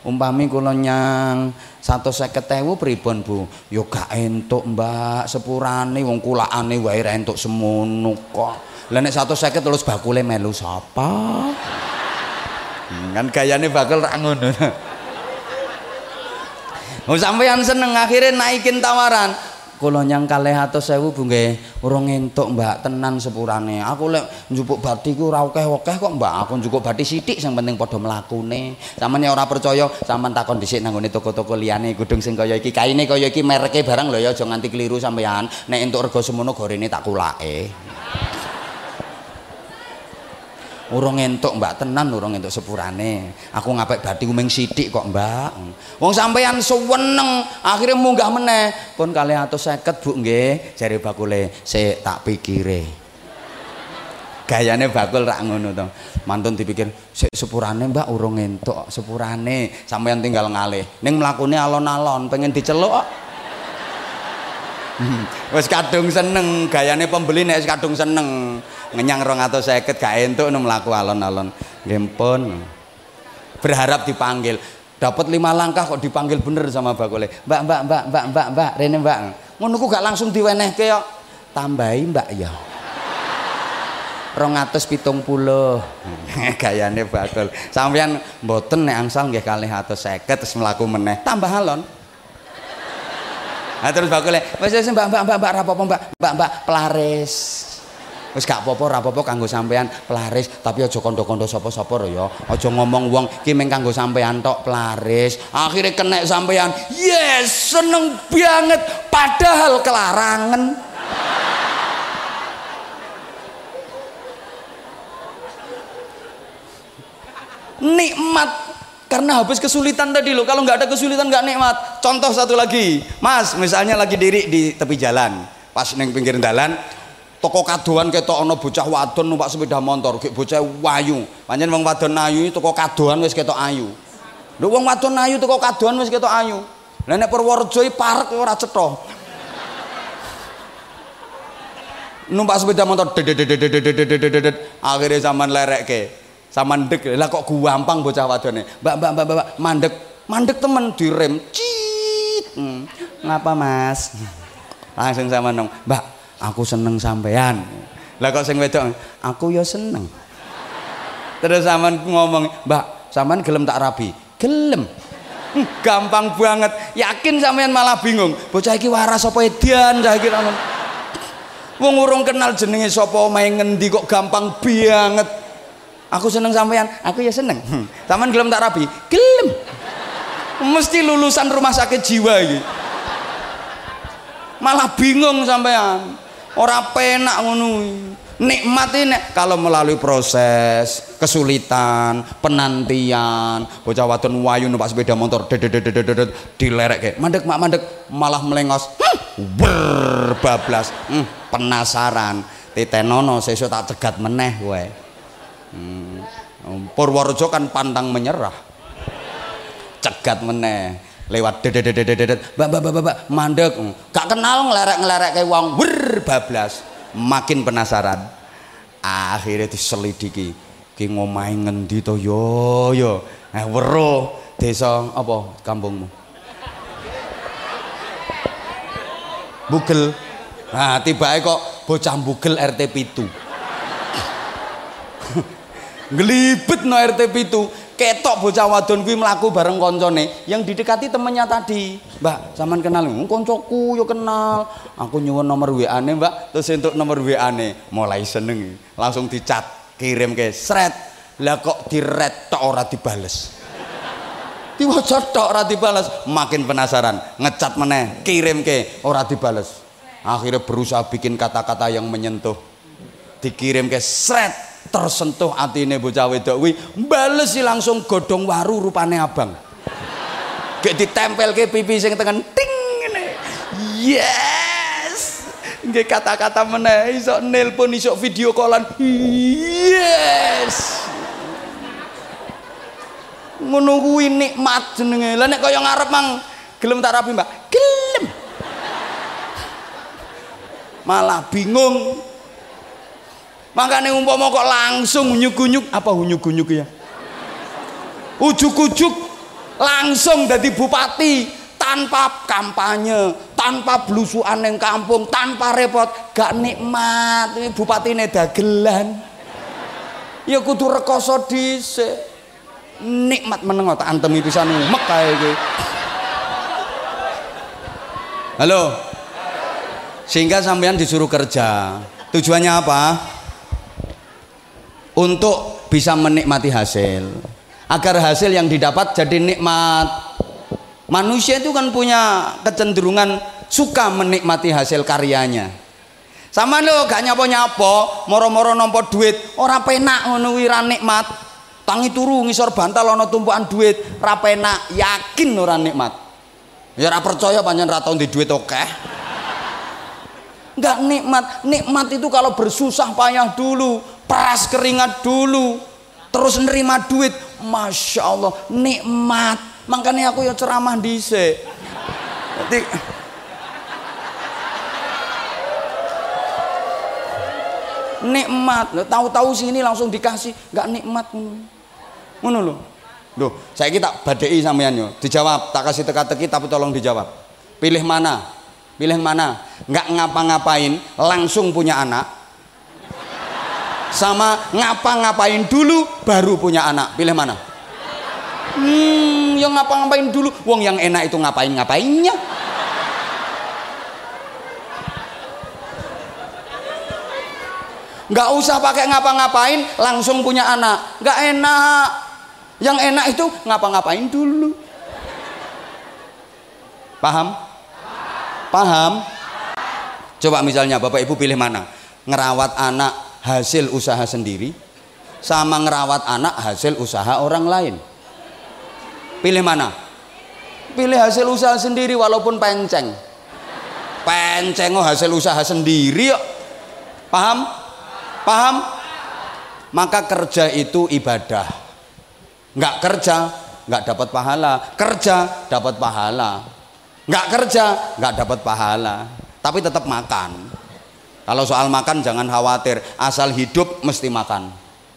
umpami kula nyang 150.000 pripun Bu? Yo gak entuk Mbak. Sepurane wong kulakane wae ra entuk semono kok. Lah nek 150 terus bakule melu sapa? Hmm, kan gayane bakul ra ngono. Oh sampeyan seneng akhirnya naikin tawaran kula nyang kalih atus sewu Bu nggih urung entuk Mbak tenan sepurane. Aku lek njupuk bathi ku ora akeh-akeh kok Mbak. Aku njupuk bathi sithik sing penting padha mlakune. Sampeyan ora percaya sampean takon dhisik nang toko-toko liyane gudung sing kaya iki kaine kaya iki mereke barang lho ya aja nganti keliru sampeyan. Nek entuk rega semono gorene tak kulake urung entuk mbak tenan urung entuk sepurane. Aku ngapik bathi kuming sithik kok mbak. Wong sampeyan suweneng akhirnya munggah meneh. Pun atus seket bu nggih. Jari bakule sik tak pikire. Gayane bakul rak ngono to. Mantun dipikir sik sepurane mbak urung entuk sepurane. Sampeyan tinggal ngalih. Ning mlakune alon-alon pengen diceluk wis kadung seneng gayane pembeli nek kadung seneng. Ngenyang rong atau seket gak entuk nu melaku alon-alon. Gempon berharap dipanggil. Dapat lima langkah kok dipanggil bener sama bakule mbak mbak mbak mbak mbak mbak rene mbak. Ngono gak langsung diweneh ke tambahi mbak ya. rong atus pitung puluh. Gayane bakul. Sampean mboten nek angsal nggih kalih atus seket terus melaku meneh. Tambah alon Nah, terus bakule, wis mbak mbak mbak mbak rapopo mbak. Mbak mbak pelaris. Wis gak apa-apa apa-apa kanggo sampean pelaris tapi aja kandha-kandha sapa-sapa ya. Aja ngomong wong ki meng kanggo sampean tok pelaris. Akhirnya kena sampean. Yes seneng banget padahal kelarangan. Nikmat karena habis kesulitan tadi loh kalau nggak ada kesulitan nggak nikmat contoh satu lagi mas misalnya lagi diri di tepi jalan pas neng pinggir jalan toko kadoan ketok ana bocah wadon numpak sepeda motor gek bocah wayu pancen wong wadon ayu toko kadoan wis ketok ayu lho wong wadon ayu toko kadoan wis ketok ayu lah nek Purworejo parek ora cetha numpak sepeda motor akhirnya zaman lerekke zaman dek lah kok gampang bocah wadone. Mbak mbak mbak mbak mandek. Mandek temen direm. Cit hmm. ngapa mas? Langsung sama nong. Mbak aku seneng sampean. Lah kok sing wedok? Aku ya seneng. Terus sampean ngomong mbak sampean gelem tak rabi? Gelem. Hmm, gampang banget. Yakin sampean malah bingung. Bocah iki waras apa edan cah iki wong urung kenal jenenge sapa omahe ngendi kok gampang banget aku seneng sampean aku ya seneng. Hmm. sampean gelem tak rabi? Gelem. Mesti lulusan rumah sakit jiwa iki. Malah bingung sampean ora penak ngono nikmat ini kalau melalui proses kesulitan penantian bocah wadon wayu numpak sepeda motor dilerek kayak mandek mak mandek malah melengos. Berbablas hmm, penasaran. Titenono sesuk tak cegat meneh kowe hmm. Purworejo kan pantang menyerah. Cegat meneh. Lewat dedet mbak mbak mbak mbak mandek. Gak kenal ngelerek ngelerek kayak uang wer bablas. Makin penasaran. Akhirnya diselidiki. Ki ngomai ngendi to? Yo yo. Eh weruh. Desa apa? Kampungmu. Bugel. Nah tiba kok bocah bugel RT pitu ngelibet no RT pitu ketok bocah wadon kuwi mlaku bareng koncone. Yang didekati temennya tadi. Mbak zaman kenal koncoku yo kenal. Aku nyuwun nomor WA-ne mbak. Terus untuk nomor WA-ne mulai seneng. Langsung dicat kirim ke sret. Lah kok diret tok ora dibales? Diwaca tok ora dibales. Makin penasaran. Ngecat meneh kirim ke ora dibales. Akhirnya berusaha bikin kata-kata yang menyentuh. Dikirim ke sret tersentuh atine bocah wedok kuwi bales langsung godhong waru rupane abang. Gek ditempel ke pipi sing tengen ting ngene. Yes! Nggih kata-kata meneh iso nelpon iso video callan. Yes! Ngono kuwi nikmat jenenge. Lah nek kaya ngarep mang gelem tak rapi mbak? Gelem. Malah bingung makanya umpama kok langsung unyuk-unyuk apa unyuk-unyuk ya? Ujuk-ujuk langsung jadi bupati tanpa kampanye tanpa belusuan yang kampung tanpa repot gak nikmat. Bupati ini dagelan. Ya kudu rekoso dhisik. Nikmat meneng tak antemi pisan mek kae iki. Halo. Sehingga sampean disuruh kerja. Tujuannya apa untuk bisa menikmati hasil. Agar hasil yang didapat jadi nikmat. Manusia itu kan punya kecenderungan suka menikmati hasil karyanya. Sama lo gak nyapo nyapo moro-moro nompo duit. Ora penak ngono nikmat. Tangi turu ngisor bantal ana tumpukan duit. Ra penak yakin ora nikmat. Ya ora percaya panjang ra tau di duit oke enggak nikmat. Nikmat itu kalau bersusah payah dulu peras keringat dulu terus nerima duit masya Allah nikmat makanya aku ya ceramah dhisik jadi nikmat tahu-tahu sini langsung dikasih nggak nikmat ngono lho Duh, saya kita badai sampean yo. Dijawab, tak kasih teka-teki tapi tolong dijawab. Pilih mana? Pilih mana? Nggak ngapa-ngapain, langsung punya anak. Sama ngapa-ngapain dulu baru punya anak. Pilih mana? Hmm, yang ngapa-ngapain dulu. Wong yang enak itu ngapain-ngapainnya. Nggak usah pakai ngapa-ngapain, langsung punya anak. Nggak enak yang enak itu ngapa-ngapain dulu. Paham? Paham? Coba misalnya Bapak Ibu pilih mana? Ngerawat anak hasil usaha sendiri sama ngerawat anak hasil usaha orang lain. Pilih mana? Pilih hasil usaha sendiri walaupun penceng. Penceng oh hasil usaha sendiri yuk. Paham? Paham? Maka kerja itu ibadah nggak kerja nggak dapat pahala kerja dapat pahala nggak kerja nggak dapat pahala tapi tetap makan kalau soal makan jangan khawatir. Asal hidup mesti makan.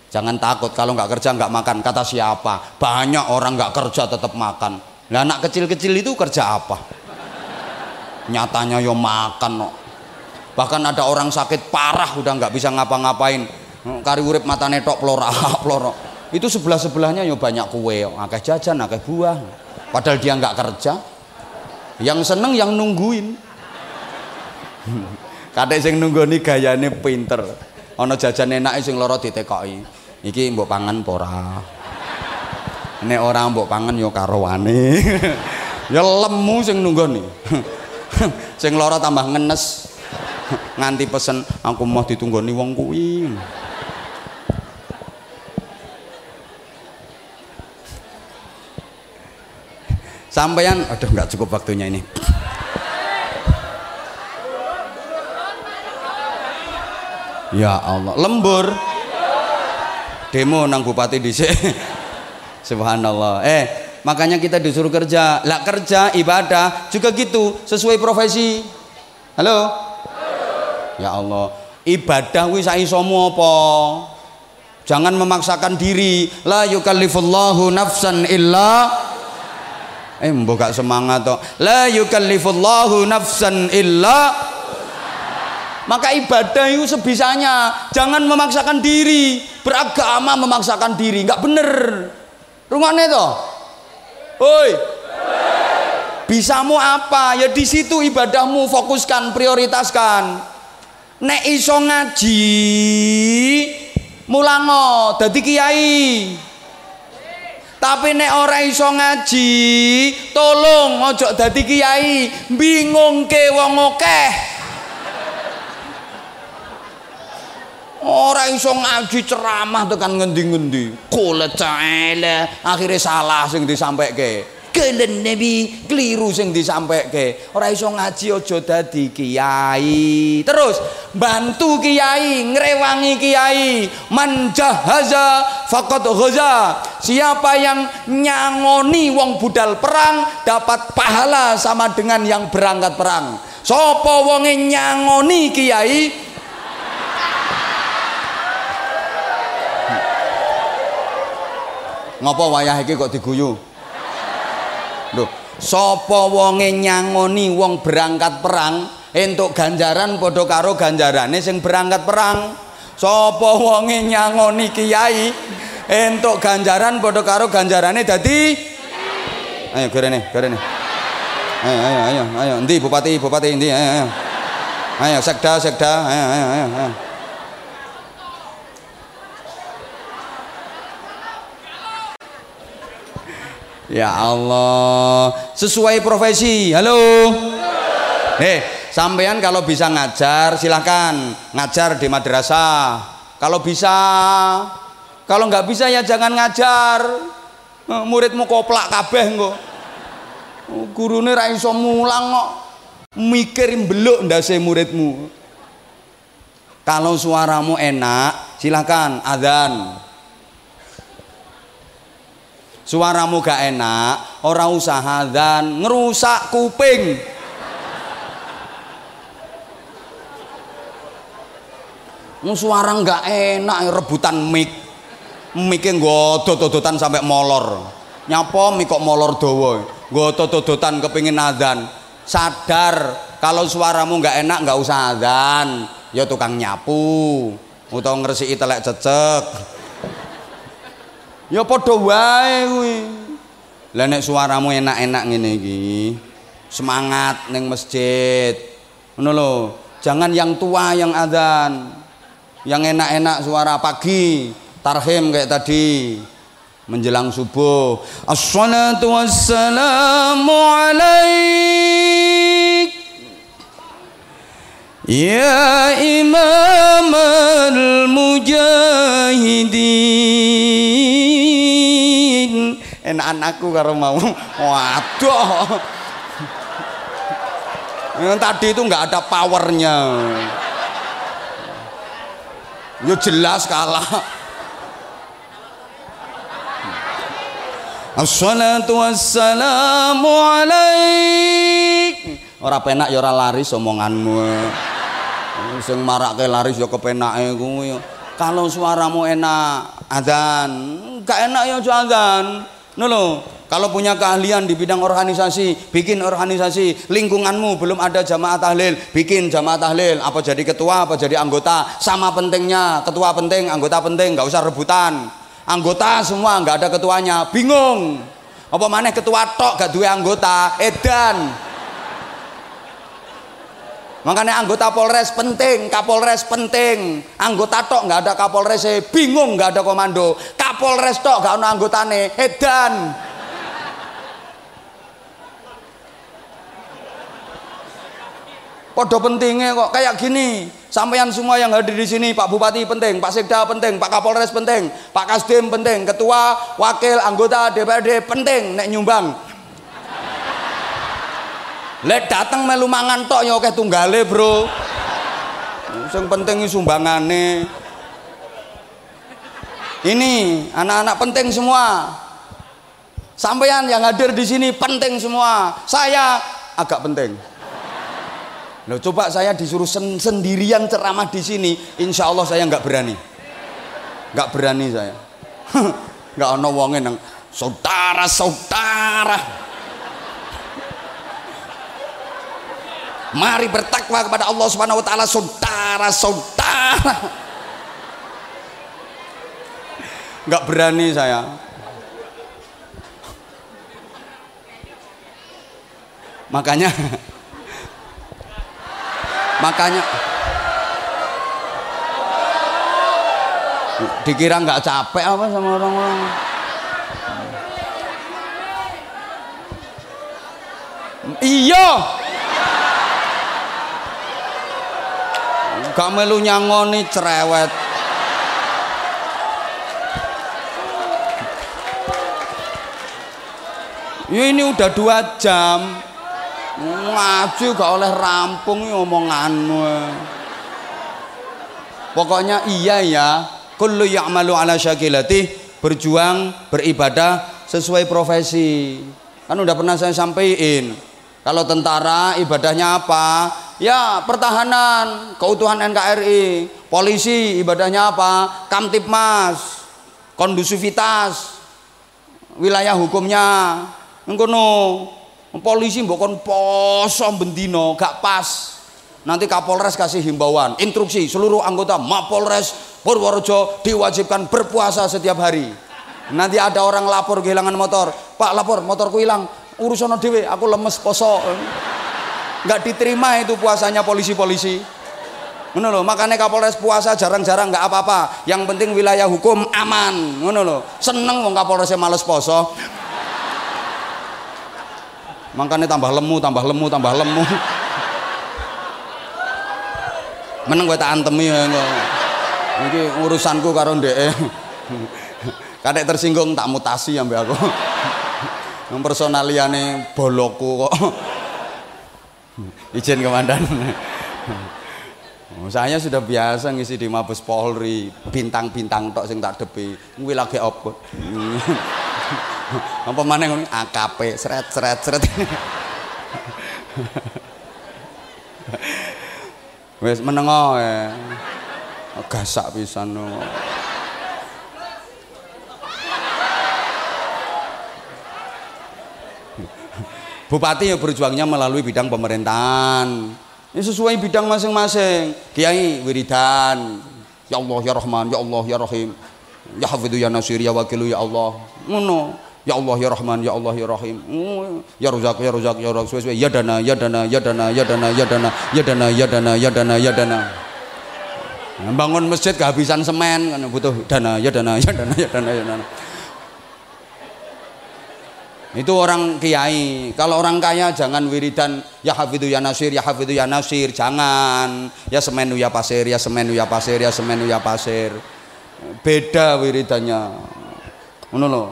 Jangan takut kalau nggak kerja nggak makan. Kata siapa? Banyak orang nggak kerja tetap makan. Nah anak kecil-kecil itu kerja apa? Nyatanya yo makan no. bahkan ada orang sakit parah udah nggak bisa ngapa-ngapain. Kari urip matane tok plora ploro itu sebelah sebelahnya yo banyak kue akeh jajan akeh buah. Padahal dia nggak kerja. Yang seneng yang nungguin kadek sing nunggoni gayane pinter. Ana jajan enak sing loro ditekoki. Iki mbok pangan pora nek ora mbok pangan yo karowane ya lemu sing nunggoni. Sing loro tambah ngenes. Nganti pesen aku mau ditunggoni wong kuwi. Sampeyan aduh nggak cukup waktunya ini. Ya Allah, lembur. Demo nang bupati dhisik. Subhanallah. Eh, makanya kita disuruh kerja. Lah kerja ibadah juga gitu, sesuai profesi. Halo? Ya Allah, ibadah wis isomu apa? Jangan memaksakan diri. La yukallifullahu nafsan illa eh mbok semangat toh la yukallifullahu nafsan illa maka ibadah itu sebisanya jangan memaksakan diri. Beragama memaksakan diri nggak bener. Rumahnya toh? Oi bisamu apa? Ya di situ ibadahmu fokuskan prioritaskan. Nek iso ngaji mulango dadi kiai. Tapi nek ora iso ngaji tolong ojo dadi kiai. Bingung ke wong akeh ora iso ngaji ceramah tekan ngendi-ngendi. Kulit caele akhirnya salah sing disampaike kelen nabi keliru sing disampaikan ora iso ngaji aja dadi kiai. Terus bantu kiai ngrewangi kiai. Man jahaza faqad ghaza. Siapa yang nyangoni wong budal perang dapat pahala sama dengan yang berangkat perang. Sapa wonge nyangoni kiai Ngopo wayah iki kok diguyu? Lho, sapa wonge nyangoni wong berangkat perang entuk ganjaran padha karo ganjarane sing berangkat perang. Sapa wonge nyangoni kiai entuk ganjaran padha karo ganjarane dadi Ayo gerene, gerene. Ayo, ayo, ayo, ayo. Endi bupati, bupati endi? Ayo, ayo. Ayo, sekda, sekda. Ayo, ayo, ayo, ayo. Ya Allah, sesuai profesi. Halo. Eh, sampean kalau bisa ngajar silahkan ngajar di madrasah. Kalau bisa, kalau nggak bisa ya jangan ngajar. Eh, Muridmu koplak kabeh engko. Oh, Gurune ra iso mulang kok. Mikir mbeluk ndase muridmu. Kalau suaramu enak, silahkan adzan suaramu gak enak orang usaha dan ngerusak kuping. Suara nggak enak rebutan mic. Miknya godot-dodotan sampai molor. Nyapa mik kok molor dowo godot-dodotan kepingin adzan sadar kalau suaramu nggak enak nggak usah adzan ya tukang nyapu utawa ngresiki telek cecek ya padha wae kuwi. Lah nek suaramu enak-enak ngene iki semangat ning masjid. Ngono lho jangan yang tua yang adzan yang enak-enak suara pagi tarhim kayak tadi menjelang subuh. Assalatu wassalamu alaik. Ya imam al-mujahidin enak anakku karo mau. Waduh. Yang tadi itu nggak ada powernya. Ya jelas kalah. Assalatu wassalamu alaik. Ora penak ya ora laris omonganmu. Sing marake laris ya kepenake kuwi. Kalau suaramu enak adzan. Gak enak ya aja adzan Ngono lho kalau punya keahlian di bidang organisasi, bikin organisasi. Lingkunganmu belum ada jamaah tahlil, bikin jamaah tahlil. Apa jadi ketua, apa jadi anggota. Sama pentingnya, ketua penting, anggota penting, nggak usah rebutan. Anggota semua nggak ada ketuanya, bingung. Apa mana ketua tok gak dua anggota, edan. Makanya anggota Polres penting, Kapolres penting. Anggota tok nggak ada Kapolres, bingung nggak ada komando. Kapolres tok nggak ada anggotane, edan. Podo pentingnya kok kayak gini. Sampeyan semua yang hadir di sini, Pak Bupati penting, Pak Sekda penting, Pak Kapolres penting, Pak Kasdim penting, Ketua, Wakil, Anggota DPRD penting nek nyumbang. Lek datang melu mangan tok ya oke tunggale, Bro. Sing penting sumbangane. Ini anak-anak penting semua. Sampeyan yang hadir di sini penting semua. Saya agak penting. Loh, coba saya disuruh sen sendirian ceramah di sini, insya Allah saya nggak berani, nggak berani saya, nggak ono wonge nang saudara Mari bertakwa kepada Allah Subhanahu Wa Taala, saudara saudara. Nggak berani saya. Makanya makanya dikira nggak capek apa sama orang-orang iya gak melu nyangoni cerewet. Ya ini udah dua jam. Ngaji gak oleh rampung omonganmu. Pokoknya iya ya. Kullu ya'malu ala syakilati. Berjuang beribadah sesuai profesi. Kan udah pernah saya sampaikan. Kalau tentara ibadahnya apa ya pertahanan keutuhan NKRI polisi ibadahnya apa? Kamtipmas kondusivitas wilayah hukumnya. Ngono polisi mbok kon poso bendino gak pas. Nanti Kapolres kasih himbauan. Instruksi seluruh anggota Mapolres Purworejo diwajibkan berpuasa setiap hari. Nanti ada orang lapor kehilangan motor. Pak lapor motorku hilang. Urusan dewe aku lemes poso nggak diterima itu puasanya polisi-polisi. Ngono loh makanya Kapolres puasa jarang-jarang nggak apa-apa. Yang penting wilayah hukum aman. Ngono loh seneng wong Kapolresnya males poso. Makanya tambah lemu tambah lemu tambah lemu. Meneng gue tak antemi ya ini urusanku karo ndek kadek tersinggung tak mutasi sampai aku. Yang personaliane bolokku kok izin komandan. Oh, saya sudah biasa ngisi di Mabes Polri bintang-bintang tok sing tak depi. Kuwi lagi apa? Apa mana ngomong AKP seret seret seret wes menengok ya gasak pisan no. Bupati yang berjuangnya melalui bidang pemerintahan. Ini sesuai bidang masing-masing. Kiai wiridan. Ya Allah ya Rahman, ya Allah ya Rahim. Ya Hafidhu ya Nasir ya Wakilu ya Allah. Ngono. Ya Allah ya Rahman ya Allah ya Rahim. Ya Razak ya Razak ya Razak sesuai ya dana ya dana ya dana ya dana ya dana ya dana ya dana ya dana ya dana. Bangun masjid kehabisan semen butuh dana ya dana ya dana ya dana ya dana. Itu orang kiai. Kalau orang kaya jangan wiridan ya hafidhu ya nasir ya hafidhu ya nasir, jangan. Ya semenu ya pasir, ya semenu ya pasir, ya semenu ya pasir. Beda wiridannya. Ngono lho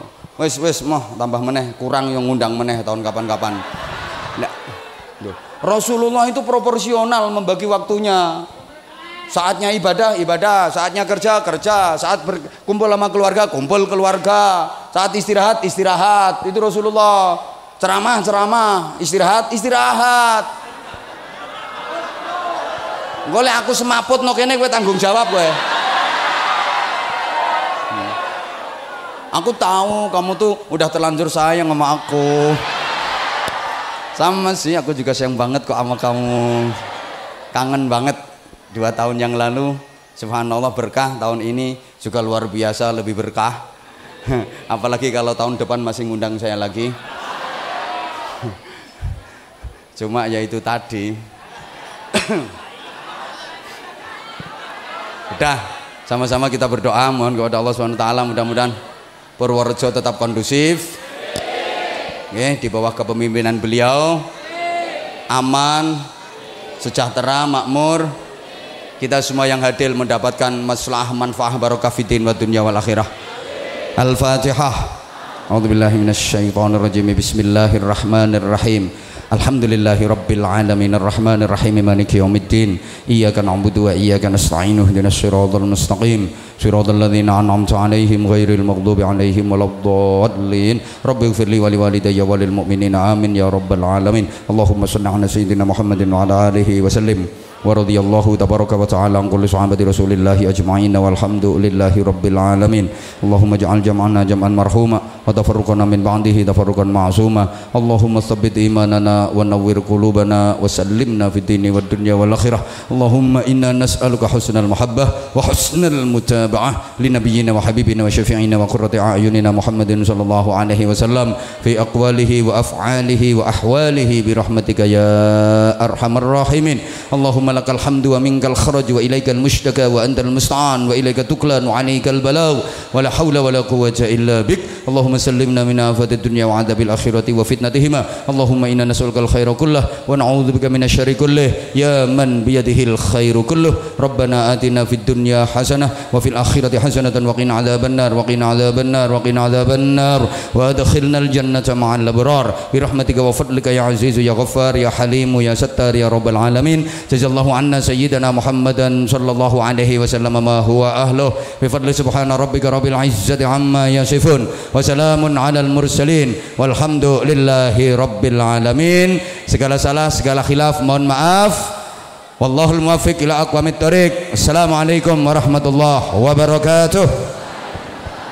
wis wis moh tambah meneh kurang yang ngundang meneh tahun kapan-kapan Rasulullah itu proporsional membagi waktunya saatnya ibadah ibadah. Saatnya kerja kerja. Saat berkumpul sama keluarga kumpul keluarga. Saat istirahat istirahat. Itu Rasulullah. Ceramah ceramah. Istirahat istirahat. Boleh aku semaput no kene gue tanggung jawab gue aku tahu kamu tuh udah terlanjur sayang sama aku. Sama sih aku juga sayang banget kok sama kamu. Kangen banget dua tahun yang lalu subhanallah berkah. Tahun ini juga luar biasa lebih berkah. Apalagi kalau tahun depan masih ngundang saya lagi. Cuma ya itu tadi. Udah sama-sama kita berdoa. Mohon kepada Allah SWT mudah-mudahan Purworejo tetap kondusif. Ya, di bawah kepemimpinan beliau. Aman sejahtera makmur kita semua yang hadir mendapatkan masalah manfaah barokah fitin wa dunya wal akhirah. Al-fatihah. A'udzubillahi minasyaitonirrajim. Bismillahirrahmanirrahim. Alhamdulillahi Rabbil Alamin. Ar-Rahman Ar-Rahim Maliki Yawmiddin Iyaka na'budu wa iyaka nasta'in. Ihdinas siratal mustaqim. Siratal ladzina an'amta 'alaihim ghairil maghdubi 'alaihim waladdallin. Rabbi ighfir li wa liwalidayya wa lil mu'minina. Amin ya rabbal alamin. Allahumma shalli 'ala sayyidina Muhammadin wa 'ala alihi wa sallim ورضي الله تبارك وتعالى عن كل صحابة رسول الله أجمعين والحمد لله رب العالمين. اللهم اجعل جمعنا جمعا مرحوما وتفرقنا من بعده تفرقا معصوما. اللهم ثبت إيماننا ونور قلوبنا وسلمنا في الدين والدنيا والآخرة. اللهم إنا نسألك حسن المحبة وحسن المتابعة لنبينا وحبيبنا وشفيعنا وقرة أعيننا محمد صلى الله عليه وسلم في أقواله وأفعاله وأحواله برحمتك يا أرحم الراحمين. اللهم لك الحمد ومنك الخرج وإليك المشتكى وأنت المستعان وإليك تكلان وعليك البلاغ ولا حول ولا قوة إلا بك. اللهم سلمنا من آفة الدنيا وعذاب الآخرة وفتنتهما. اللهم إنا نسألك الخير كله ونعوذ بك من الشر كله. يا من بيده الخير كله. ربنا آتنا في الدنيا حسنة وفي الآخرة حسنة وقنا عذاب النار وقنا عذاب النار وقنا عذاب النار. وأدخلنا الجنة مع الأبرار. برحمتك وفضلك يا عزيز يا غفار يا حليم يا ستار يا رب العالمين. جزا الله عنا سيدنا محمدا صلى الله عليه وسلم ما هو أهله بفضل سبحان ربك رب العزة عما يصفون وسلام على المرسلين والحمد لله رب العالمين segala salah segala khilaf mohon maaf Wallahul muwaffiq ila aqwamit thoriq. Assalamualaikum warahmatullahi wabarakatuh.